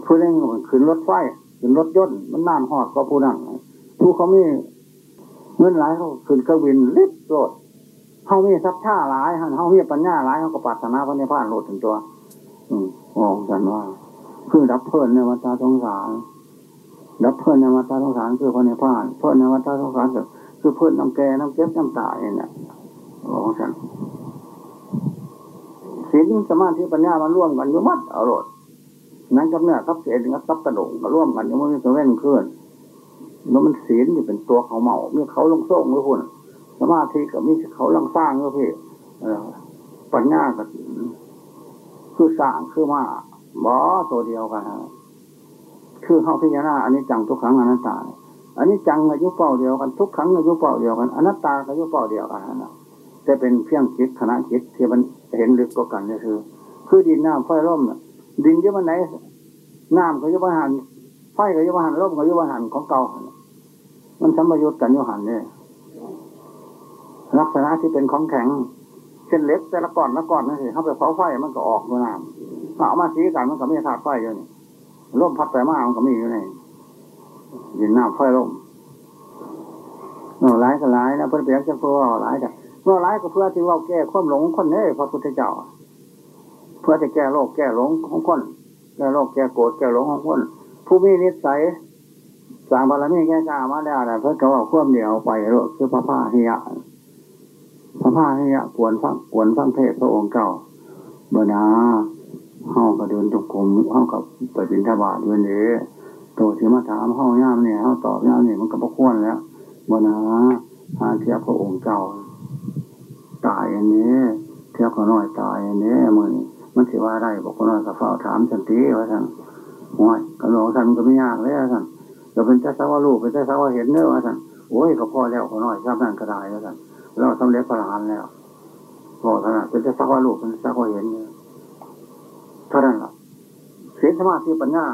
ผู้เล่นขึ้นรถไฟขึ้นรถยนต์มันน่านหอดก็ผู้นั่งผู้เขามี เงินหลายเขาขึ้นเครื่องบินลิบโลดเขามีทรัพย์ท่าหลายเขามีปัญญาหลายเขาก็ปัตนาพระเนพานโลดถึงตัว อืมองกันว่าคือดับเพลินในวัฏสงสารดับเพลินในวัฏสงสารคือพระเนพานเพลินในวัฏสงสารคือเพลินน้ำแก่น้ำเก็บน้ำตายเนี่ยมองกันศีลสมาธิปัญญามันร่วมกันอยู่มัดเอาโลดนั้นกับเนี่ยกับเสียกับกับกระดงมาร่วมกันอยู่มันจะเว้นขึ้น แล้วมันศีลอยู่เป็นตัวเขาเมาเมื่อเขาลงโซ่งหรือหุ่นสมาธิกับมีเขาลังสร้างก็พี่ปัญญากับคือสร้างคือมาบอตัวเดียวกันคือเข้าพิจารณาอันนี้จังทุกครั้งอนัตตาอันนี้จังอายุเป่าเดียวกันทุกครั้งอายุเป่าเดียวกันอนัตตาอายุเป่าเดียวกันนะจะเป็นเพียงจิตขณะจิตที่มันเห็นลึกกว่ากันนี่คือ คือดินน้ำไฟร่มดินเยอะมันไหนน้ำก็ยุบหัน ไฟก็ยุบหันร่มก็ยุบหันของเก่ามันสัมยุทธ์กันยุหันเนี่ยลักษณะที่เป็นของแข็งเช่นเล็กแต่ละก้อนละก้อนนั่นสิเข้าไปเผาไฟมันก็ออกด้วยน้ำเอามาสีกันมันก็ไม่ขาดไฟอยู่นี่ร่มพัดไปมามันก็มีอยู่ในยินน้ำไฟร่มเมื่อร้ายก็ร้ายนะเพื่อนเปียกจะตัวร้ายจ้ะเมื่อร้ายก็เพื่อที่ว่าแก้ความหลงคนนี้พระพุทธเจ้า เพื่อจะแก้โรคแก้หลงของคนแก้โรคแก้โกรธแก้หลงของคน ผู้มีนิสัยสางบารมีแก้กล้ามาแล้วนะเพื่อจะว่าควมเดียวไปโรคคือพระผ้าเฮียพระผ้าเฮียกวนฟังกวนฟังเทศพระองค์เก่าเบนาเฮาก็เดินจงกรมเฮากับไปบินทบาทเวนเด้ตัวที่มาถามเฮาย่ามเนี่ยเฮาตอบย่ามเนี่ยมันก็บกวนแล้วเบอร์นาหาเทียบพระองค์เก่าตายอันนี้เทียบขาน้อยตายอันนี้มือนี้มันสิว่าได้บอกขาน้อยกับเฝ้าถามสันติว่าท่าน ห้อยกระโหลกท่านก็ไม่ยากเลยท่านเราเป็นเจ้าสาวลูกเป็นเจ้าสาวเห็นเนื้อว่าท่านโอ้ยก็พอแล้วขาน้อยชอบนั่นก็ได้แล้วท่านเราสำเร็จพระหานแล้วพอท่านเป็นเจ้าสาวลูกเป็นเจ้าสาวเห็นเนี่ยเท่านั้นแหละเสียสมาธิปัญญา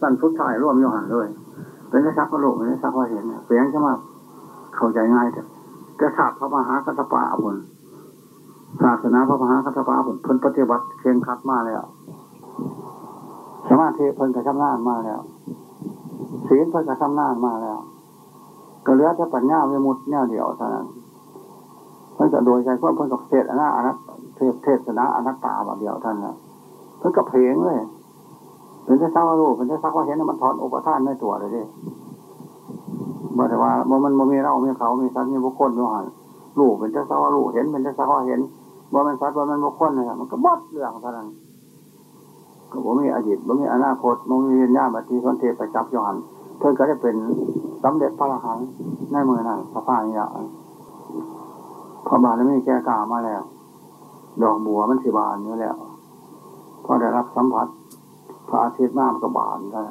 สั้นสุดท้ายร่วมโยหันเลย เป็นเจ้าสาวลูกเป็นเจ้าสาวเห็นเนี่ยเปลี่ยนใช่ไหมเข้าใจง่ายแต่จะศาสตร์พระมหากัตปะผลศาสนาพระมหากัตปะผลเพิ่นปฏิบัติเคียงคัดมาแล้ว สมาธิเพิ่นกระชำนามาแล้วศีลเพิ่นกระชำนามาแล้ว ก็เหลือแต่ปัญญาวิมุตต์แนวเดียวเท่านั้นเพิ่นก็โดยใจเพิ่นเพิ่นกับเทศอนาอนัตเทศเทศนาอนัตตาแบบเดียวท่านนะเพิ่นกับเพลงเลยเป็นแต่สักว่ารู้เป็นแต่สักว่าเห็นมันถอนอุปทานในตัวเลยดิบ่แต่ว่าบ่มันมีเรามีเขามีสัตว์มีบุคคลอยู่หันรู้เป็นแต่สักว่ารู้เห็นเป็นแต่สักว่าเห็นบ่มันสัตว์บ่มันบุคคลเลยมันก็บดเรื่องเท่านั้น ก็บ่มีอดีตบ่มีอนาคตบ่มีวิญญาณบัติสนเทไปจับย้อนเพิ่นก็ได้เป็นสำเร็จพระอรหันต์ในมือนั้นพระพายาพระบาลไม่แก้กามาแล้ว ดอกบัวมันสิบานอยู่แล้วพอได้รับสัมผัส พระอาทิตย์น้ำก็บานได้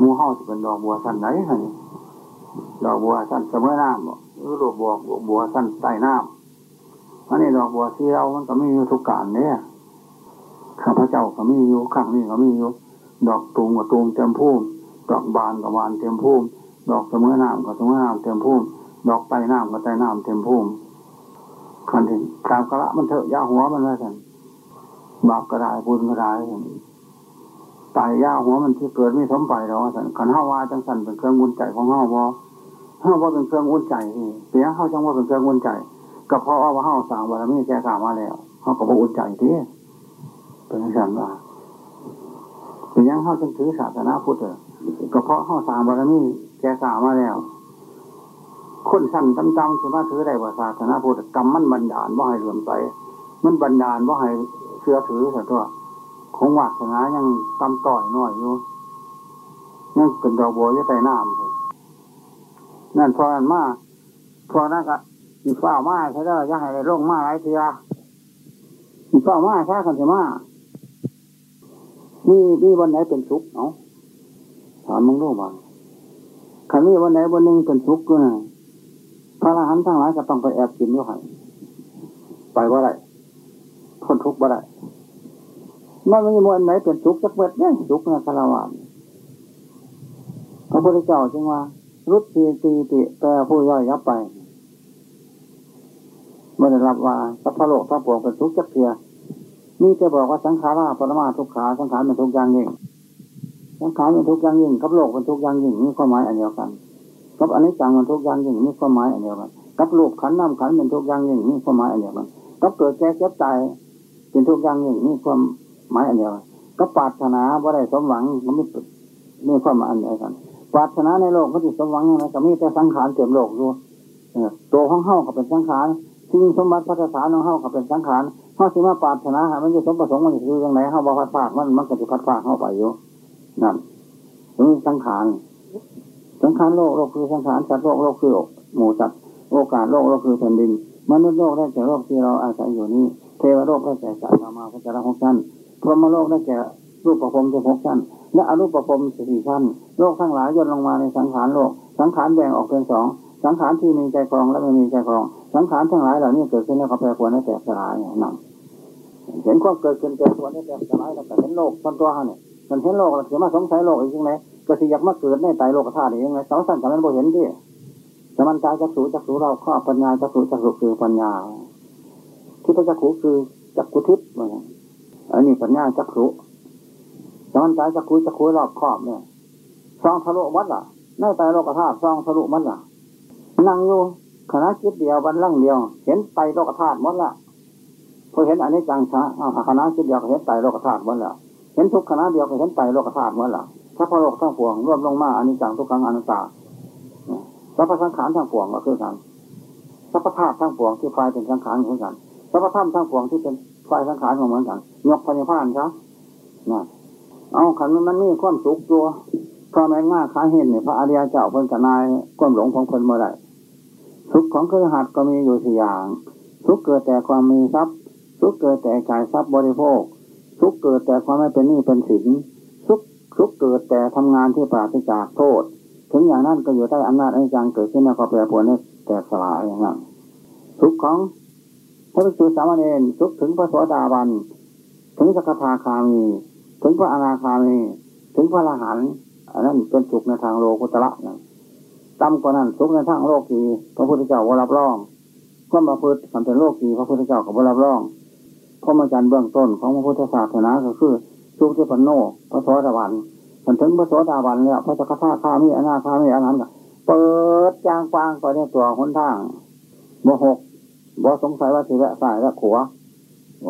มูเฮาจะเป็นดอกบัวสั้นไหนฮะดอกบัวสั้นเสมอน้ำหรือดอกบัวบัวสั้นใต้น้ำอันนี้ดอกบัวที่เรามันก็ไมีอยู่ทุกการเนี่ย ข้าพเจ้าก็มีอยู่ข้างนี้ก็มีอยู่ดอกตูมกับตูมเต็มพุ่มดอกบานกับบานเต็มพุ่มดอกเสมอน้ำกับเสมอน้ำเต็มพุ่มดอกใต้น้ำกับใต้น้ำเต็มพุ่มคันถึงตามกระมันเถอะยาหัวมันเลยท่านบาปก็ได้บุญก็ได้ท่านตายยาหัวมันที่เกิดไม่สมไปแล้วท่านขันห้าวาจังสันเป็นเครื่องวุ่นใจของห้าวอห้าวาเป็นเครื่องวุ่นใจเสียห้าจังว่าเป็นเครื่องวุ่นใจก็เพราะว่าห้าวสางบารมีแก่กล่าวมาแล้วห้าก็บอุ่นใจที่ เป็นสันว่าเป็นยังห้าจังถือศาสนาพุทธก็เพราะห้าสางบารมีแก่กล่ามาแล้ว คนสั่นจำๆคือว่าถือได้ว่าศาสนาพุทธกรรมมันบันดาลว่าให้เหลื่อมใสมันบันดาลว่าให้เชื่อถือแต่ตัวของวัฒนายังตำต่อยน่อยอยู่ยังเป็นดอกบัวยี่ใต้น้ำนั่นพอนั้นมาพอนั้นก็มีฝ้ามาใช่ไหมยังให้ลงมาหลายเทียมีฝ้ามาใช่กันใช่ไหม นี่นี่วันไหนเป็นสุกเนาะถามมึงรู้บ้างคันนี้วันไหนวันหนึ่งเป็นสุกก็นะพระอรหันต์ทั้งหลายก็ต้องไปแอบกินด้วยกันไปว่าไรทนทุกข์บ่าได้มันไม่มีมวลไหนเป็นทุกข์สักเม็ดเนี่ยทุกข์ในคารวะพระพุทธเจ้าจึงว่า รุดตีตีติแปลผู้ย่อยยับไปเมื่อได้รับว่าสัพพโลกสัพพวงเป็นทุกข์จักเพีย มีจะบอกว่าสังขาราปรมาทุกขาสังขารเป็นทุกอย่างยิ่งสังขารเป็นทุกอย่างยิ่งกับโลกเป็นทุกอย่างยิ่งมีความหมายอันเดียวกันกับอันนี้จังเป็นทุกอย่างยิ่งมีความหมายอันเดียวกันกับโลกขันน้ำขันเป็นทุกอย่างยิ่งมีความหมายอันเดียวกันกับเกิดแก่เจ็บตายเป็นทุกอย่างยิ่งมีความหมายอันเดียวก็ปรารถนาว่าได้สมหวังมันไม่มีความหมายอันเดียวกันปรารถนาในโลกมันจะสมหวังยังไงก็มีแต่สังขารเต็มโลกอยู่ตัวของเฮาก็เป็นสังขารสิ่งสมบัติพัฒนาของเฮาก็เป็นสังขาร เฮาสิมาปรารถนาหามันจะสมประสงค์มันจะคือยังไงเฮาบอกพัดภาคมันมันก็จะพัดภาคเฮาไปอยู่นั่นนี่สังขารสังขารโลกโลกคือสังขารสัตว์โลกโลกคือหมู่สัตว์โอกาสโลกโลกคือแผ่นดินมนุษย์โลกได้แก่โลกที่เราอาศัยอยู่นี้เทวโลกได้แก่สัตว์ธรรมาพระจาหกชั้นพรหมโลกได้แก่รูปประพรมจะหกชั้นและอรูปประพรมสี่ชั้นโลกทั้งหลายย่นลงมาในสังขารโลก สังขารแบ่งออกเป็นสองสังขารที่มีใจครองและไม่มีใจครอง สังขารทั้งหลายเหล่านี้เกิดขึ้นแล้วก็แปรปรวนและแตกสลายนั่น เห็นความเกิดขึ้นแปรปรวนและแตกสลายแล้วก็เห็นโลกคนตัวเขาเนี่ยมันเห็นโลกแล้วเสียมาสงสัยโลกอีกยังไงก็สิอยากมาเกิดในไตโลกธาตุอีกยังไงสองสั้นกับนั้นบ่เห็นที่สมันตาจักสูจักสูเราข้อปัญญาจักสูจักสูคือปัญญาทิพจักสูคือจักกุทิพย์อันนี้ปัญญาจักสูสมันตาจักสูจักสูรอบครอบเนี่ยซองทะลุมัดล่ะในไตโลกธาตุซองทะลุมัดล่ะนั่งอยู่คณะคิดเดียววันลั่งเดียว เห็นไตโลกธาตุมัดละ พอเห็นอันนี้จังช้าคณะคิดเดียวก็เห็นไตโลกธาตุมัดละเห็นทุกคณะเดียวก็เห็นไตโลกธาตุมัดละถ้าพระโลกทั้งปวงรวมลงมาอันนี้จังทุกครั้งอนัตตาสัพพสังขารทั้งปวงก็คือกันสัพพธาตุทั้งปวงที่ไฟเป็นสังขารเหมือนกันสัพพธรรมทั้งปวงที่เป็นไฟสังขารเหมือนกันยกพญพานครับนะเอาขันมันนี่ความสุขตัวพระแม่ง่าขาเห็นเนี่ยพระอริยเจ้าเพิ่นกนายความหลงของคนเมื่อไรสุขของเครือหัดก็มีอยู่สี่อย่างสุขเกิดแต่ความมีทรัพย์ สุขเกิดแต่จ่ายทรัพย์บริโภคสุขเกิดแต่ความไม่เป็นหนี้เป็นสินสุขสุขเกิดแต่ทำงานที่ปราศจากโทษ ถึงอย่างนั้นก็อยู่ใต้อำนาจอนิจจังเกิดขึ้นแล้วก็แปรปรวนให้แตกสลายอย่างนั้นสุขของพระภิกษุสามเณรสุขถึงพระโสดาบัน ถึงสกทาคามี ถึงพระอนาคามี ถึงพระอรหันต์อันนั้นเป็นสุขในทางโลกุตระนะต่ำกว่านั้นสุขในทางโลกีพระพุทธเจ้าวรับรองความประพฤติมันเป็นโลกีพระพุทธเจ้ากับวรับรอง พรหมจรรย์เบื้องต้นของพระพุทธศาสนาก็คือสุขที่พันโนพระโสดาบันมันถึงพระโสดาบันเนี่ยพระสกทาคามีอนาคามีอรหันต์เปิดจางฟางไปในตัวหนทางโมหกบ่สงสัยว่าสิแวะสายและขวา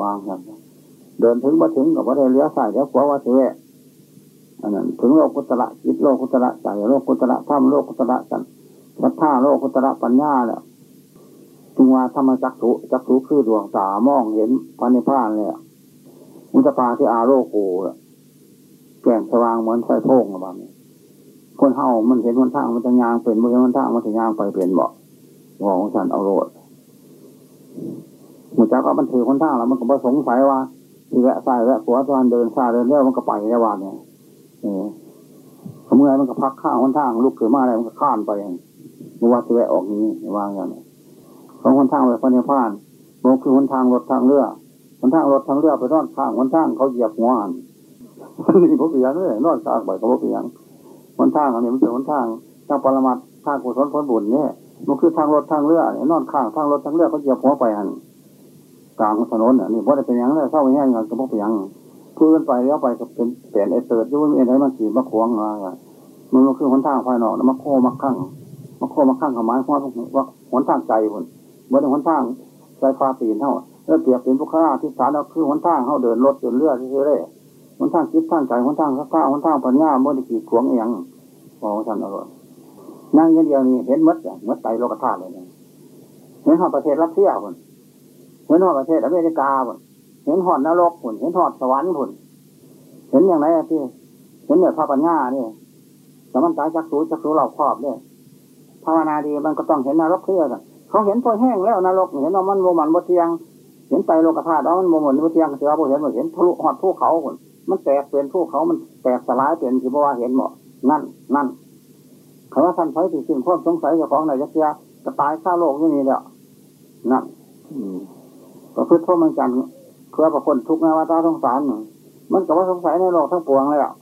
วางครับเดินถึงมาถึงกับว่าได้เลี้ยวสายแล้วขวาว่าสิแวะอันนั้นถึงโลกุตระจิตโลกุตระใจโลกุตระธรรมโลกุตระกันวัฏฏาโลกุตระปัญญาเนี่ย จึงว่าธรรมจักสุจักสุคือดวงตามองเห็นพันิพานเนี่ยมุตปาที่อาโลโกแก่งสว่างเหมือนไฟโพงอะไรแบบนี้คนเฮามันเห็นวันทางมันจะยางเป็นมันเห็นวันทางมันจะยางไปเปลี่ยนบอกบอกของฉันเอาโรดมันจักว่ามันถือคนทางแล้วมันก็ประสงสัยว่าที่แวะซ้ายแวะขวาตอนเดินซ้ายเดินเลี้ยวมันก็ไปในวันเนี่ยเออเมื่อมันก็พักข้างคนทางลุกขึ้นมาอะไรมันก็ข้ามไปมันว่าจะแวะออกนี้วางอย่างนี้ ของคนทางไปพันธุ์พานมันคือคนทางรถทางเรือคนทางรถทางเรือไปนอนข้างคนทางเขาเหยียบหัวหันนี่พวกเปียงเลยนอนข้างไปเขาพวกเปียงคนทางอันนี้มันเป็นคนทางทางปรมัตทางกุศลผลบุญเนี่ยมันคือทางรถทางเรือเนี่ยนอนข้างทางรถทางเรือเขาเหยียบหัวไปหันกลางถนนอะนี่เพราะจะเป็นอย่างนั้นเศร้าแง่เงินก็พวกเปียงพื้นไปแล้วไปก็เป็นเปลี่ยนไอเติร์ดยุ่งอะไรมันสีมะขวงอะไรมันคือหนทางภายนอกแล้วมะโคมะข้างมะโคมะข้างกับไม้เพราะว่าหนทางใจคน เมื่อหนทางใจฟ้าปีนเท่าแล้วเปรียบเป็นพุกขาที่สารแล้วคือหนทางเขาเดินรถเดินเรือที่เรื่อยหนทางคิดทางใจหนทางข้าหนทางปัญญาเมื่อกี้ขวงเอียงบอกท่านอร่อยนั่งเดียวนี่เห็นมัดมัดไตโลกธาตุเลยเห็นหอดประเทศรัสเซียคนเห็นหอดประเทศอเมริกาคนเห็นหอดนรกคนเห็นหอดสวรรค์คนเห็นอย่างไรที่เห็นเนี่ยพระปัญญาเนี่ยสมันตายจักสูจักสูเราครอบเนี่ยภาวนาดีมันก็ต้องเห็นนรกเที่ยกัน เขาเห็นพอแห้งแล้วนรกเห็นว่ามันโมมันบเทียง เห็นไตโลกธาตุแล้วมันโมมันบเทียงเสือพอเห็นเห็นทะลุหอดภูเขาคนมันแตกเป็นภูเขามันแตกสลายเป็นที่บอกว่าเห็นหมดนั่นนั่นคำว่าท่านใช้ที่สิ่งความสงสัยเจ้าของไหนจะเสียจะตายข้าโลกที่นี่แล้วนั่นก็คือโทษมันจันเพื่อประคนทุกข์ในวัฏสงสารมันก็ว่าสงสัยในโลกทั้งปวงเลยอะ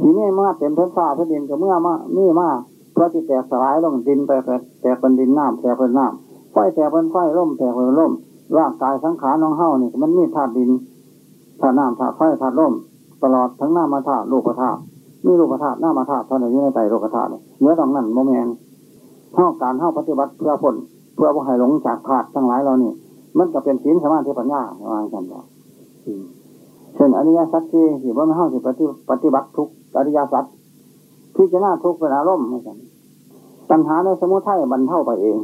ทีนี้เมื่อเต็มพื้นฟ้าพื้นดินก็เมื่อมามีมา พื่อที่แตกสลายลงดินไปแตกเป็นดินน้ำแตกเป็นน้ำไฟแตกเป็นไฟร่มแตกเป็นร่มร่างกายสังขารน้องเฮ้านี่มันมีธาตุดินธาตุน้ำธาตุไฟธาตุร่ม ตลอดทั้งน้ำมาธาตุลูกธาตุมีลูกธาตุน้ำมาธาตุเท่านั้นอยู่ในใจโลกธาตุเนื้อตรงนั้นโมเมนเท่าการเท่าปฏิบัติเพื่อผลเพื่อว่าให้หลงจากธาตุทั้งหลายเรานี่มันก็เป็นศีลสมาธิปัญญาวางกันว่าเช่นอริยสัจที่ที่ว่าไม่ห้าสิปฏิปฏิบัติทุกอริยสัจพิจารณาทุกเป็นอารมณ์เหมือนกัน ปัญหาในสมุทัยบรรเทาไปเอง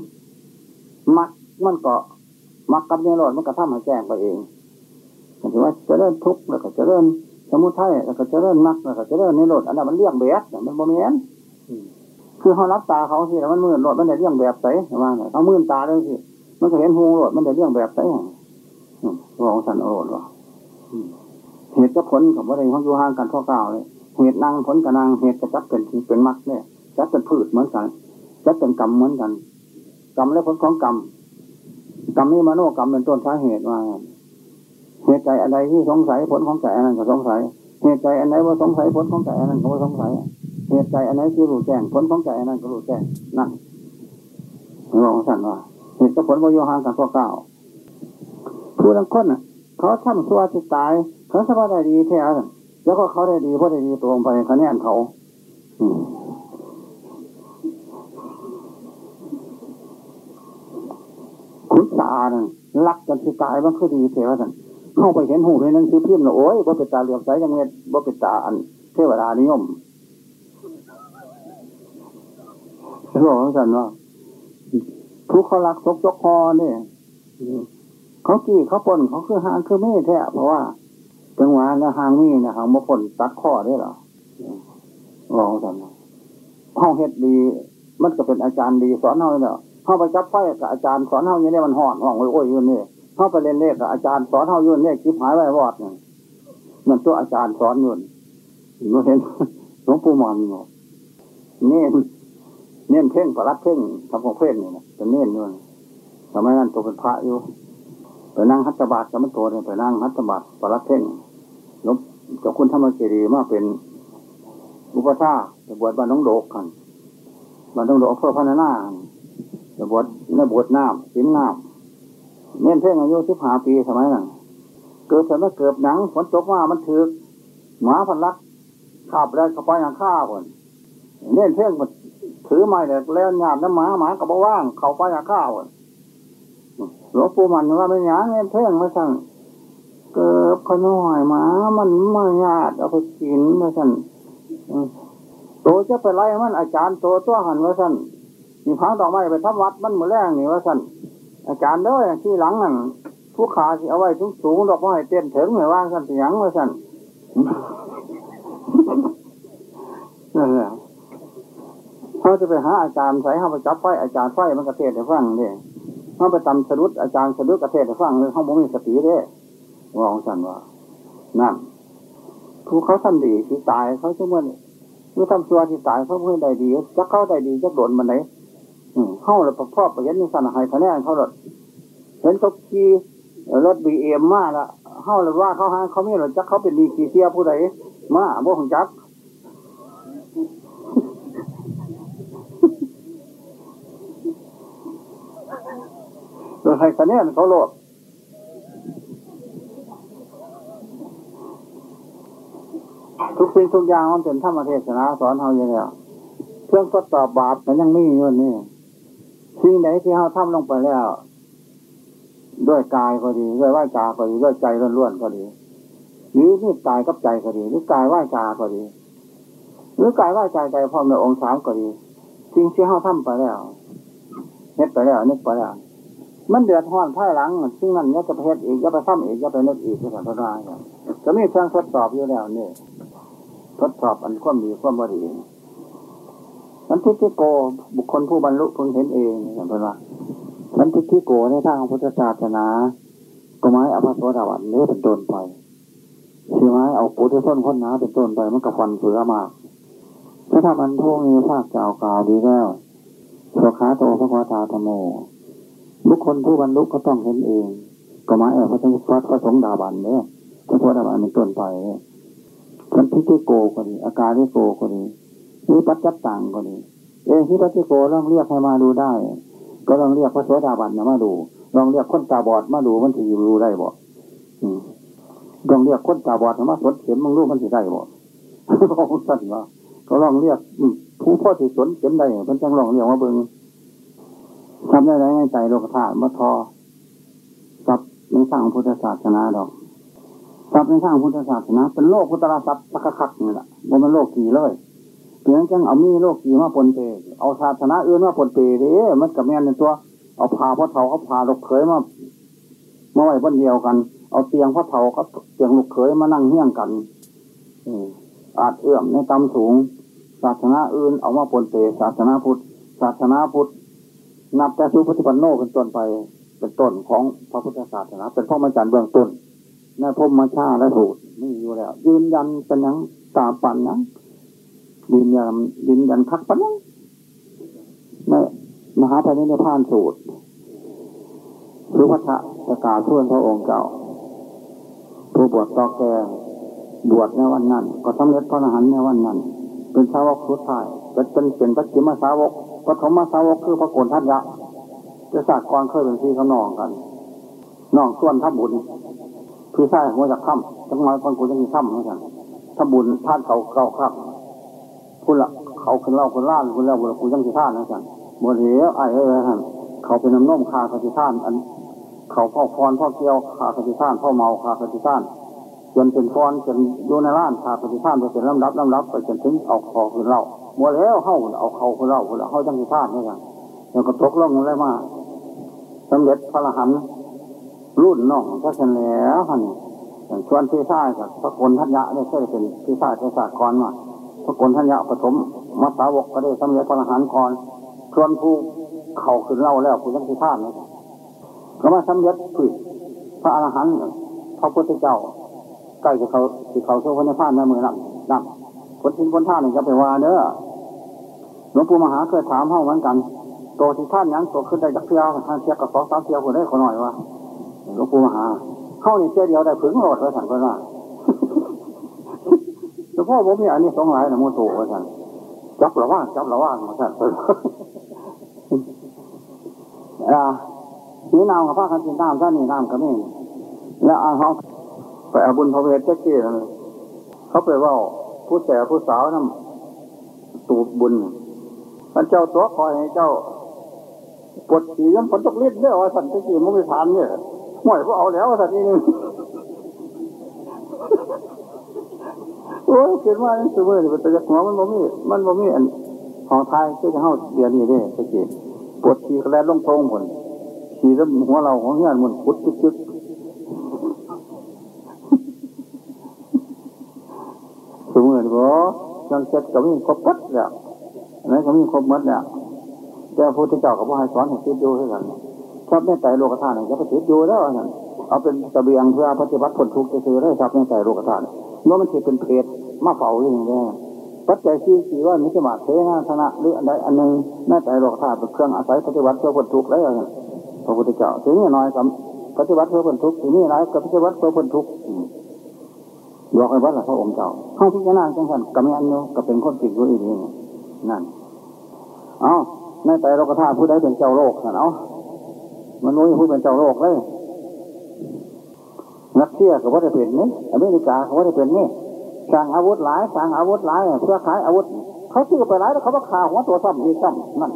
มักมันเก็มักกับเนรดมันก็ทำให้แจ้งไปเองถือว่าจะเริ่มทุกข์แล้วก็จะเริ่มสมุทัยแล้วก็จะเริ่มมักแล้วก็จะเริ่มเนรดอันนั้นมันเลี่ยงแบบมันโมเมนคือเขารับตาเขาสิแล้วมันมืดรดมันจะเลี่ยงแบบใสว่าเขามืดตาเลยสิมันก็เห็นหูรดมันจะเลี่ยงแบบใสของสันโรดว่าเหตุกับผลกับว่าอะไรเขาอยู่ห่างกันพ่อเก่าเลยเหตุนั่งผลกับนางเหตุกระจับเป็นเป็นมักเนี่ยจับเป็นพืชเหมือนกัน จับเป็นกรรมเหมือนกัน กรรมและผลของกรรมกรรมนี้มโนกรรมเป็นต้นสาเหตุว่าเหตุใจอะไรที่สงสัยผลของใจอันนั้นก็สงสัยเหตุใจอันไหนว่าสงสัยผลของใจอันนั้นก็ว่าสงสัยเหตุใจอันไหนที่รู้แจ้งผลของใจอันนั้นก็รู้แจ้งนั่นลองสั่นว่าเหตุผลว่าโยหางกันข้อเก้าผู้ลังคนน่ะ เขาทำสัวที่ตาย เขาสบายได้ดีแท้แล้วก็เขาได้ดีเพราะได้ดีตัวลงไปคะแนนเขา อืม ขุนสาน่ะรักกันที่ตายมันคือดีเทวสันเข้าไปเห็นหูในหนังสือพิมพ์แล้วโอ้ยว่เป็นตาเหลือบใสยังเม็ดว่เป็นตาอันเทวดานิยมบอกสันว่าผู้เขารักซกจกคอเนี่ยเขากี่เขาปนเขาคือหางคือไม่แท้เพราะว่า จังหวะแล้วหางมีนะหางมาปนตัดข้อได้หรอบอกสันห้องเฮ็ดดี มันก็เป็นอาจารย์ดีสอนเราเลยเนาะ เข้าไปจับไฟกับอาจารย์สอนเท่านี้เนี่ยมันหอนห่องโอ้ยยืนนี่เข้าไปเล่นเลขกับอาจารย์สอนเท่ายืนเนี่ยคิดหายไว้วอดเนี่ยมันตัวอาจารย์สอนยืนเราเห็นหลวงปู่มันเนาะเน้นเน้นเพ่งประลัดเพ่งทำของเพ่งเนี่ยจะเน้นด้วยทำไมนั่นตัวเป็นพระอยู่ไปนั่งฮัตตบาทกับมันตัวเนี่ยไปนั่งฮัตตบาทประลัดเพ่งลวงเจ้าคุณธรรมเจดีมาเป็นอุปชาจะบวชบ้านน้องโดกกันบ้านน้องโดกเพื่อพัฒนา จะบวชในบวชน้ำสินน้ำเน้นเพ่งอายุสิบห้าปีสมัยนั้นเกิดเสร็จแล้วเกิดหนังฝนตกมามันถือหมาพันลักขับแล้วกระป๋อย่างข้าคนเน้นเพ่งมันถือไม้เลยแล้วหยาบน้ำหมาหมากระบว่าง เขาไปอย่างข้าคนหลวงปู่มันว่าไม่หยาเน้นเพ่งมาสั่งเกิดขน้อยหมา มันมาหยาดเอาไปกินมาสั่งโตจะไปไล่มันอาจารย์โตตัวหันว่าสั่น มีพังดอกไม้ไปทับวัดมันมือแรงนี่ว่าสั่นอาจารย์เด้อที่หลังนั่นผู้ขาสิเอาไว้สูงสูงดอกไม้เต้นถึงเลยว่าสั่นเสียงว่าสั่นนั่นแหละเขาจะไปหาอาจารย์ใส่เขาไปจับไฟอาจารย์ไฟมันกระเทศให้ฟังเนี่ยเขาไปตำสรุดอาจารย์สรุดกระเทศให้ฟังเลยเขาบ่มีสติเด้ว่าของสันว่านั่นผู้เขาทำดีที่ตายเขาเชื่อว่าเมื่อทำตัวที่ตายเขาเพื่อใดดีจะเข้าใดดีจะโดนมันไหน เข้าแล้วพ่อไปเห็นในสนหายคะแนนเขาหลดเห็นเขาขี่รถบีเอ็มมาละเข้าเลยว่าเขาหาเขาไม่หลดจักเขาเป็นดีขี่เสียผู้ใดมาบ่ของจักโดยให้คะแนนเขาโหลดทุกสิ่งทุกอย่างมันเป็นธรรมเทศนาสอนเขาอย่างเงี้ยเครื่องทดสอบบาปมันยังมีอยู่นี่ สิ่งไหนที่เขาทำลงไปแล้ว ด้วยกายก็ดี ด้วยว่าจาก็ดีด้วยใจล้วนๆก็ดีหรือนี่กายกับใจก็ดี หรือกายว่าจาก็ดี หรือกายว่าใจใจพร้อมในองค์สามก็ดีสิ่งที่เขาทำไปแล้วเฮ็ดไปแล้วนึกไปแล้วมันเดือดร้อนภายหลังซึ่งนั่นเนี่ยจะไปเฮ็ดอีกจะไปทำอีกจะไปนึกอีกจะไปทำลายก็มีเครื่องทดสอบอยู่แล้วนี่ทดสอบอันความดีความบริสุทธิ์ นั้นทิฏฐิโกบุคคลผู้บรรลุพึงเห็นเองอย่างเป็นว่านั้นทิฏฐิโกในทางพุทธศาสนา ก็ไม้อภัสโสดาวันเนื้อเป็นต้นไปใช่ไหมเอาปุถุชนคนหนาเป็นต้นไปมันกับฟันเฟือมากถ้าทำอันพวกนี้ภาคเจ้ากล่าวดีแล้วสขาโตพระควาตาธโม บุคคลผู้บรรลุก็ต้องเห็นเอง ก็หมายเอาพระสงฆ์พระสงฆ์ดาบันเนี่ยพระโสดาบันเป็นต้นไปนั้นทิฏฐิโกก็ดีอาการทิโกก็ดี นี่ปัจจตังก็ดีเอฮิปัจิโกลองเรียกให้มาดูได้ ก็ลองเรียกพระโสดาบันมาดู ลองเรียกคนตาบอดมาดูมันถือรู้ได้บ่ลองเรียกคนตาบอดมาสดเข็มมึงรู้มันถือได้บ่ของสั่นว่าก็ลองเรียกผู้พ่อถือสนเข็มได้มันจังลองเรียกว่าเบิ้งทำได้ไรในใจโลกธาตุมาทอกับในสร้างพุทธศาสนาดอกทรัพย์ในสร้างพุทธศาสนา เป็นโลกพุทธราทรัพย์สักคักนี่แหละมันเป็นโลกกี่เลย เพียงจังเอามีโลกกี่มาปนเปเอาศาสนาอื่นมาปนเปเด้มันกับแม่นในตัว เอาพาพ่อเฒ่าเขาพาลูกเขยมามาไว้บนเดียวกัน เอาเตียงพ่อเฒ่าเขาเตียงลูกเขยมานั่งเฮี้ยงกันอาจเอื้อมในตำสูง ศาสนาอื่นเอามาปนเปศาสนาพุทธ ศาสนาพุทธ นับแต่สุปฏิปันโนเป็นต้นไป เป็นต้นของพระพุทธศาสนา เป็นพ่อมาจารย์เบื้องต้นในพมมาชาและสูตรนี่อยู่แล้ว ยืนยันเป็นยังตาปันยัง ยืนยันยืนยันคักปันยังในมหาปณิธพานสูตรหรือพัทธประกาศช่วยพระองค์เก่าผู้บวชต่อแกบวชในวันนั้น ก็สำเร็จพระอรหันต์ในวันนั้น เป็นสาวกสุดท้ายเป็นเป็นเป็นพระจิมสาวกปฐมสาวกคือพระโกนทัตยะจะศาสตร์กรเคยเป็นพี่เขานองกันนองส่วนทับบุญพี่ชายหัวจากถ้ำจังหวะคนกูจะมีถ้ำเหมือนกันถ้าบุญท่านเขาเก่าครับ คุณละเขาขึ้นเล่าคนล่านคุณแล้วบุญกูยังสิท่านนะกันบนเหวไอ้เอ้ยท่านเขาเป็นน้ำนมคาคติท่านอัน เขาพ่อฟอนพ่อเกี้ยวคาคติท่านพ่อเมาคาคติท่านจนเป็นฟอนจนอยู่ในร้านคาคติท่านไปเป็นลำดับลำดับไปจนถึงเอาคอขึ้นเล่าหมดแล้วเข้าเอาเขาขึ้นเล่าคนละเขาจังสิท่านนะกันแล้วก็ตกลงเลยมาสำเร็จพระรหันรุ่นน้องพระเสนแล้วค่ะนี่อย่างชวนพี่ชายกับพระกลทัญญะเนี่ยเคยเป็นพี่ชายเทศกรมา พระกลทัญญะปฐมมัสสาวกก็ได้สำเร็จพระอรหันก่อนชวนผู้เข่าขึ้นเล่าแล้วผู้ยังพี่ท่านนะก็มาสำเร็จผิดพระอรหันต์พระพุทธเจ้าใกล้จะเขาที่เขาโซ่พระนิพพานในมือนั่นนั่นคนทิ้งคนท่านนี่จะไปว่าเด้อหลวงปู่มหาเคยถามเฮาเหมือนกันตัวที่ท่านยังตัวขึ้นได้จักเที่ยวท่านเทียบกับสองสามเที่ยวคนได้คนหน่อยว่าหลวงปู่มหาเข้านี่เที่ยวเดียวได้ผึ่งหลดไว้สั่นก็ว่า หลวงพ่อผมมีอันนี้สองหลายนะโมโตว้สั่นจับระว่างจับระว่างมาสั่นเปิดอ่านี่นามกับพระคันธินน้ำท่านนี่น้ำกับนี่แล้วอ่างเขาไปอาบุญพระเวทเจ๊กี้เขาไปว่าผู้แก่ผู้สาวนั่นตูบบุญมันเจ้าตัวคอยให้เจ้าปวดขี่ย้ำฝนตกเลิ้นเนี่ยว่าสันตะกี้มุไม่ทานเนี่ยห่วยพวกเอาแล้วสันนี่นึง โอ้เกิดมาอันสมมติเป็นตะจักหัวมันบ่มีมันบ่มีอันของไทยที่จะเข้าเดียนนี่เด้ตะกี้ปวดขี่กระแลลงทงผลขี่แล้วหัวเราของเงี้ยมันพุดจึ๊กสมมติบ่ยังเจ็ดก็มีครบปัดแล้วอันนั้นก็มีครบมัดเนี่ยแต่พระพุทธเจ้าก็บอกให้สอนให้ติดอยู่เท่านั้นทรัพย์ใจโลกธาตุเนี่ยจะไปติดอยู่แล้วนั่นเอาเป็นตะเบียงเพื่อปฏิบัติผลทุกข์จะซื้อได้ทรัพย์ในใจโลกธาตุ เมื่อมันถือเป็นเพศมาเฝ้าอย่างนี้ปัจจัยที่สี่ว่ามิสมาเทนาธนะหรืออันใดอันหนึ่งในใจโลกธาตุเป็นเครื่องอาศัยปฏิบัติเพื่อผลทุกข์ได้พระพุทธเจ้าถึงนี้น้อยกับปฏิบัติเพื่อผลทุกข์ถึงนี้ร้ายกับปฏิบัติเพื่อผลทุกข์บอกให้วัดละพระองค์เจ้าเข้าพิจารณาจังสันกับมีอันโยกับเป็นคนจิตรู้อีกนี่นั่น เอาในใจโลกธาตุผู้ใดเป็นเจ้าโลกนั่นเอามันนู้ผู้เป็นเจ้าโลกเลย นักเที่ยกับว่าจะเป็นนี่อเมริกาเขาว่าจะเป็นนี่สั่งอาวุธหลายสั่งอาวุธหลายเพื่อขายอาวุธ เขาซื้อไปหลายแล้วเขาก็ข่าหัวตัวซ้ำอีกซ้ำนั่น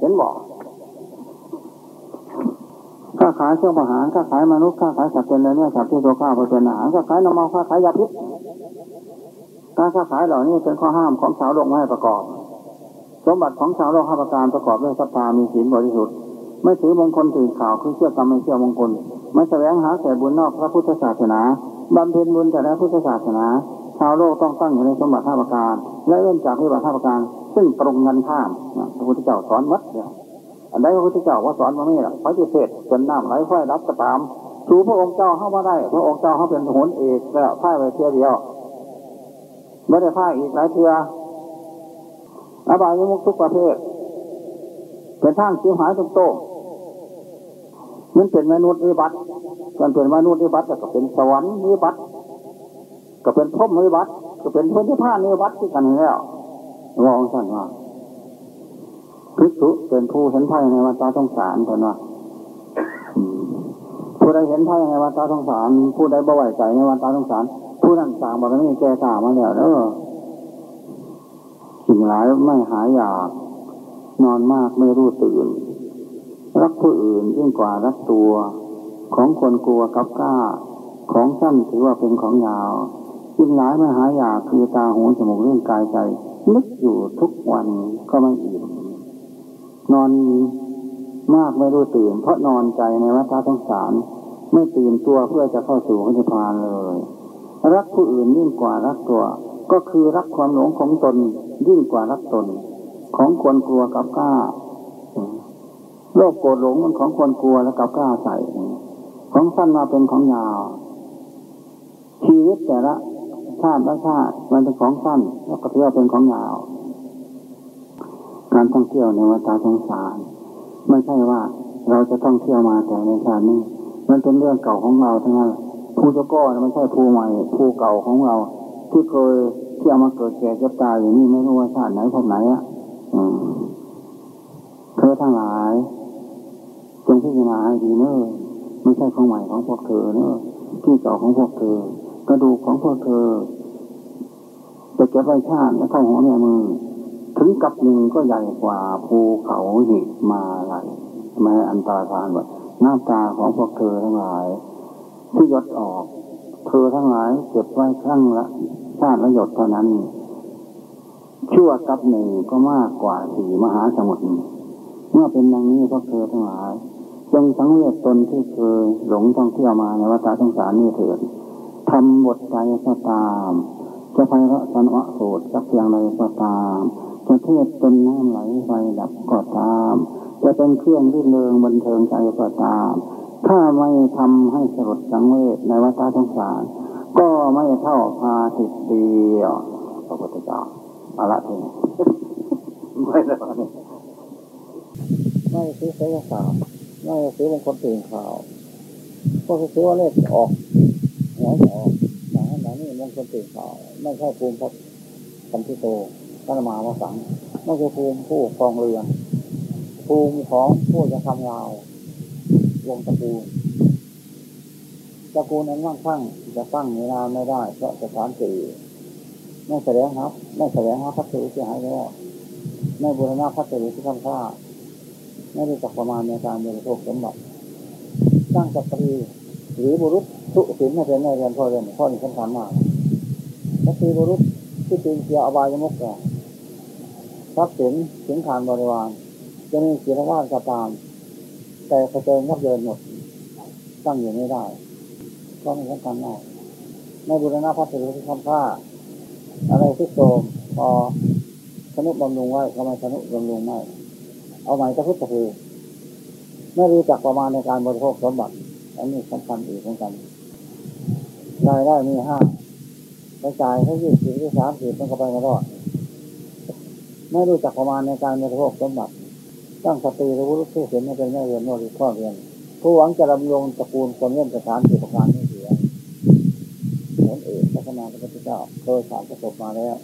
เห็นบอกค้าขายเครื่องประหารค้าขายมนุษย์ค้าขายสัตว์เป็นเนื้อสัตว์ที่ตัวข้าเป็นอาหารค้าขายน้ำมันค้าขายยาพิษการค้าขายเหล่านี้เป็นข้อห้ามของชาวโลกไม่ให้ประกอบ สมบัติของชาวโลกห้าประการประกอบด้วยศรัทธามีศีลบริสุทธิ์ ไม่ถือมงคลถือข่าวคือเชื่อกรรมไม่เชื่อมงคลไม่แสวงหาแต่บุญนอกพระพุทธศาสนาบำเพ็ญบุญแต่ละพุทธศาสนาชาวโลกต้องตั้งอยู่ในสมบัติห้าประการ และเอื้นจากวิบัติห้าประการ ซึ่งตรงกันข้ามพระพุทธเจ้าสอนมัดเนี่ยอันใดพระพุทธเจ้าว่าสอนมาไม่หรอกพระจิเทศจนน้ำไหลไฟรับก็ตามสู่พระองค์เจ้าเข้ามาได้ พระองค์เจ้าเขาเป็นโหนเอกแล้วพ่ายไปเทียเดียวไม่ได้พ่ายอีกหลายเทียอบายมุกทุกประเภทเป็นทางชิวหายตรงโต มันเป็นมนุษย์วิบัติมันเป็นมนุษย์วิบัติก็เป็นสวรรค์วิบัติก็เป็นพรมวิบัติก็เป็นพื้นที่ผ้าวิบัติที่กันแล้วรองสั่นว่าพิสุเป็นผู้เห็นไพ่ในวัฏสงสารคนว่าผู้ใดเห็นไพ่ในวัฏสงสาร ผู้ใดบ่ไหวใจในวัฏสงสาร ผู้นั้นสางบอกไม่แก่กล้ามาแล้วเออสิ่งหลายไม่หายอยาก นอนมากไม่รู้ตื่น รักผู้อื่นยิ่งกว่ารักตัว ของคนกลัวกับกล้า ของสั้นถือว่าเป็นของยาวสิ่งหลายมหายอยากคือตาหูจมูกเรื่องกายใจนึกอยู่ทุกวันก็ไม่อิ่มนอนมากไม่รู้ตื่น เพราะนอนใจในวัฏสงสาร ไม่ตื่นตัวเพื่อจะเข้าสู่พระนิพพานเลย รักผู้อื่นยิ่งกว่ารักตัว ก็คือรักความหลงของตนยิ่งกว่ารักตน ของควรกลัวกับกล้า โลภโกรธหลงมันของควรกลัวและกับกล้าใส่ของสั้นมาเป็นของยาว ชีวิตแต่ละชาติละชาติมันเป็นของสั้น แล้วก็เที่ยวเป็นของยาว การท่องเที่ยวในวัฏสงสารไม่ใช่ว่าเราจะต้องเที่ยวมาแต่ในชาตินี้ มันเป็นเรื่องเก่าของเราทั้งนั้นผู้เจ้าก็ไม่ใช่ผู้ใหม่ผู้เก่าของเรา ที่เคยเที่ยวมาเกิดแก่เจ็บตายอย่างนี้ไม่รู้ว่าชาติไหนพบไหนอะเธอทั้งหลาย จงพิจารณาให้ดีเนอะไม่ใช่ของใหม่ของพวกเธอเนอะที่เก่าของพวกเธอ กระดูกของพวกเธอจะเก็บไว้ชาติและเข้าหัวแม่มือ ถึงกับหนึ่งก็ใหญ่กว่าภูเขาหิมาลัยแม้อันตรธานว่าหน้าตาของพวกเธอทั้งหลาย ที่ยดออก เธอทั้งหลายเก็บไว้ครั้งละชาติละหยดเท่านั้น ชั่วกับหนึ่งก็มากกว่าสี่มหาสมุทรเมื่อเป็นดังนี้พวกเธอทั้งหลาย จงสังเวชตนที่เคยหลงท่องเที่ยวมาในวัฏสงสารนี้เถิดทำบทใจก็ตาม จะไปละสนวะโสดสักเพียงใดก็ตามจะเทศเป็นน้ำไหลไฟดับก็ตาม จะเป็นเครื่องรื่นเริงบันเทิงใจก็ตาม ถ้าไม่ทำให้สลดสังเวชในวัฏสงสาร ก็ไม่เท่าพาทิตเดียวพระพุทธเจ้าอาละทีนี้ไม่ได้ไม่ซื้อเสียสาว ไม่ซื้อบางคนตื่นข่าวก็ซื้อว่าเลขออกหัวออกหนาหนานี่บางคนตื่นข่าวไม่ใช่ภูมิพระสัมพิโตตั้งมาว่าสังไม่ใช่ภูมิผู้ครองเรือนภูมิของผู้จะทำลายวงตระกูลตระกูลนั้นว่างข้างจะตั้งเวลาไม่ได้เพราะสถานสี่ไม่แสดงครับ ไม่แสดงครับพัฒน์เสียหายแล้วไม่บูรณะพัฒน์ที่ทำค่า ไม่ได้จักประมาณในการบริโภคสมบัติสร้างจักรีหรือบุรุษทุศิลไม่เป็นในเรียนพ่อเรียนพ่อนี่สำคัญมากจักรีบุรุษที่เป็นเกียร์อบายมุกแก่ทรัพย์สินสินขานบริวารจะมีศีลวาสก็ตาม แต่กระเจิงยับเยินหมดตั้งอยู่ไม่ได้ก็ไม่สำคัญมากในบุรณะพัฒน์ที่ทำค่าอะไรที่โตมพอสนุบำรุงไว้ก็ไมสนุบำรุงไม่ เอาใหม่ก็พุทธคือไม่รู้จักประมาณในการบริโภคสมบัติ อันนี้สำคัญอีกเหมือนกันรายได้มีห้าไปจ่ายให้ยี่สิบที่สามสิบมันก็ไปไม่รอด ไม่รู้จักประมาณในการบริโภคสมบัติ ตั้งสติรู้รู้ผู้เห็นไม่เป็นแม่เรียนโน่นข้อเรียน ผู้หวังจะดำรงตระกูลคนเล่นสถานที่ประการนี้เสียผลเอกพัฒนาพระพุทธเจ้าเคยผ่านประสบมาแล้ว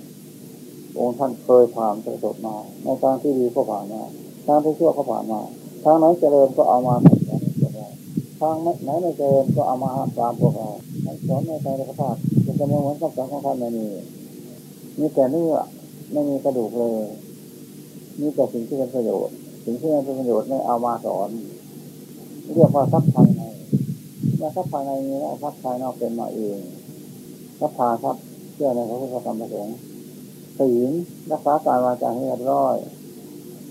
องค์ท่านเคยผ่านประสบมา ในทางที่ดีก็ผ่านมา ทางที่ชั่วก็ผ่านมาทางไหนเจริญก็เอามาสอนพวกเราทางไหนไม่เจริญก็เอามาตามพวกเราสอนในใจในพระธาตุจะไม่เหมือนกับสอนของท่านไม่มีมีแต่เนื้อไม่มีกระดูกเลยมีแต่สิ่งที่เป็นประโยชน์สิ่งที่เป็นประโยชน์ไม่เอามาสอน เรียกว่าทรัพย์ภายในเมื่อทรัพย์ภายในมีแล้วทรัพย์ภายนอกเป็นมาเองทรัพย์ภาทรัพย์เชื่อในพระพุทธธรรมประสงค์ศีลรักษาการวาจาให้เรียบร้อย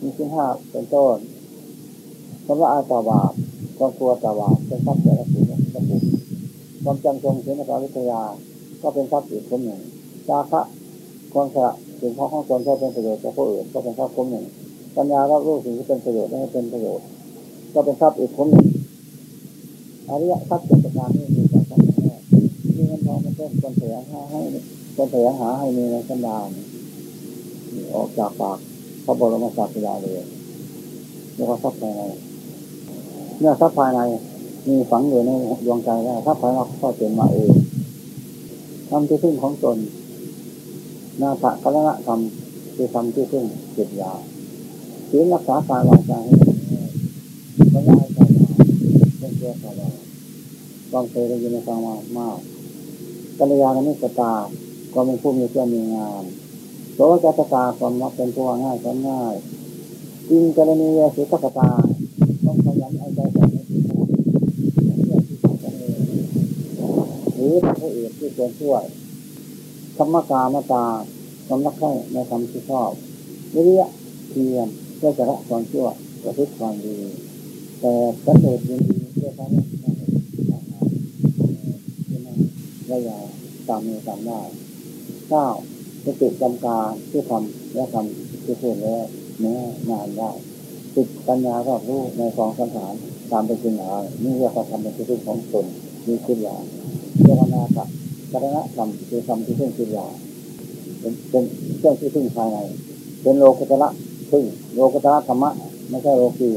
มีชิ้นห้าเป็นต้นคำว่าอาตาบาปความกลัวตาบาปเป็นทรัพย์แต่ละสิ่งตะปุกความจำทรงศีลในวิทยา ก็เป็นทรัพย์อีกคนหนึ่งจาคะความสละสิ่งของของตนเพื่อเป็นประโยชน์แก่ผู้อื่นก็เป็นทรัพย์คนหนึ่ง ปัญญารับรู้สิ่งที่เป็นประโยชน์ไม่เป็นประโยชน์ ก็เป็นทรัพย์อีกคนหนึ่งอริยทรัพย์เป็นประการนี้มีความสำคัญมีเงินทองเป็นต้นคนเสียหาให้คนเสียหาให้มีในสันดานออกจากปาก พระบรมศาสดาเลยเรียกว่าทรัพย์ภายในเมื่อทรัพย์ภายในมีฝังอยู่ในดวงใจแล้วทรัพย์ภายนอกก็เป็นมาเองทำที่พึ่งของตนนาฏกรณะธรรมคือทำที่พึ่งจิตยาศีลรักษาการวางใจให้ปัญญาใจเป็นเชื่อสบายความเคยได้ยินในฟังมามากกัลยาณมิตรตาก็เป็นผู้มีเพื่อนมีงาน โสจัตตาความรักเป็นตัวง่ายสอนง่ายจริงกรณีเสุตกตาต้องขยันเอาใจใส่ในสิ่งนั้นหรือทำผู้อื่นที่ควรช่วยธรรมกามตาความรักใคร่ในธรรมที่ชอบวิริยะเพียรเพื่อจะละความชั่วประพฤติความดี แต่กระโดดยินดีเพื่อการละระยะตามมีตามได้เก้า สติจำการที่ทำและทำที่พูดแล้วแม้นานได้ติดปัญญารอบรู้ในกองสังขารตามเป็นจริงหานี่เรียกว่าทำเป็นที่พึ่งของตนมีขึ้นอย่างเจรนากับกรณะธรรมคือทำที่พึ่งขึ้นอย่างเป็นเป็นเครื่องที่พึ่งภายใน เป็นโลกุตระพึ่งโลกุตระธรรมะไม่ใช่โลกี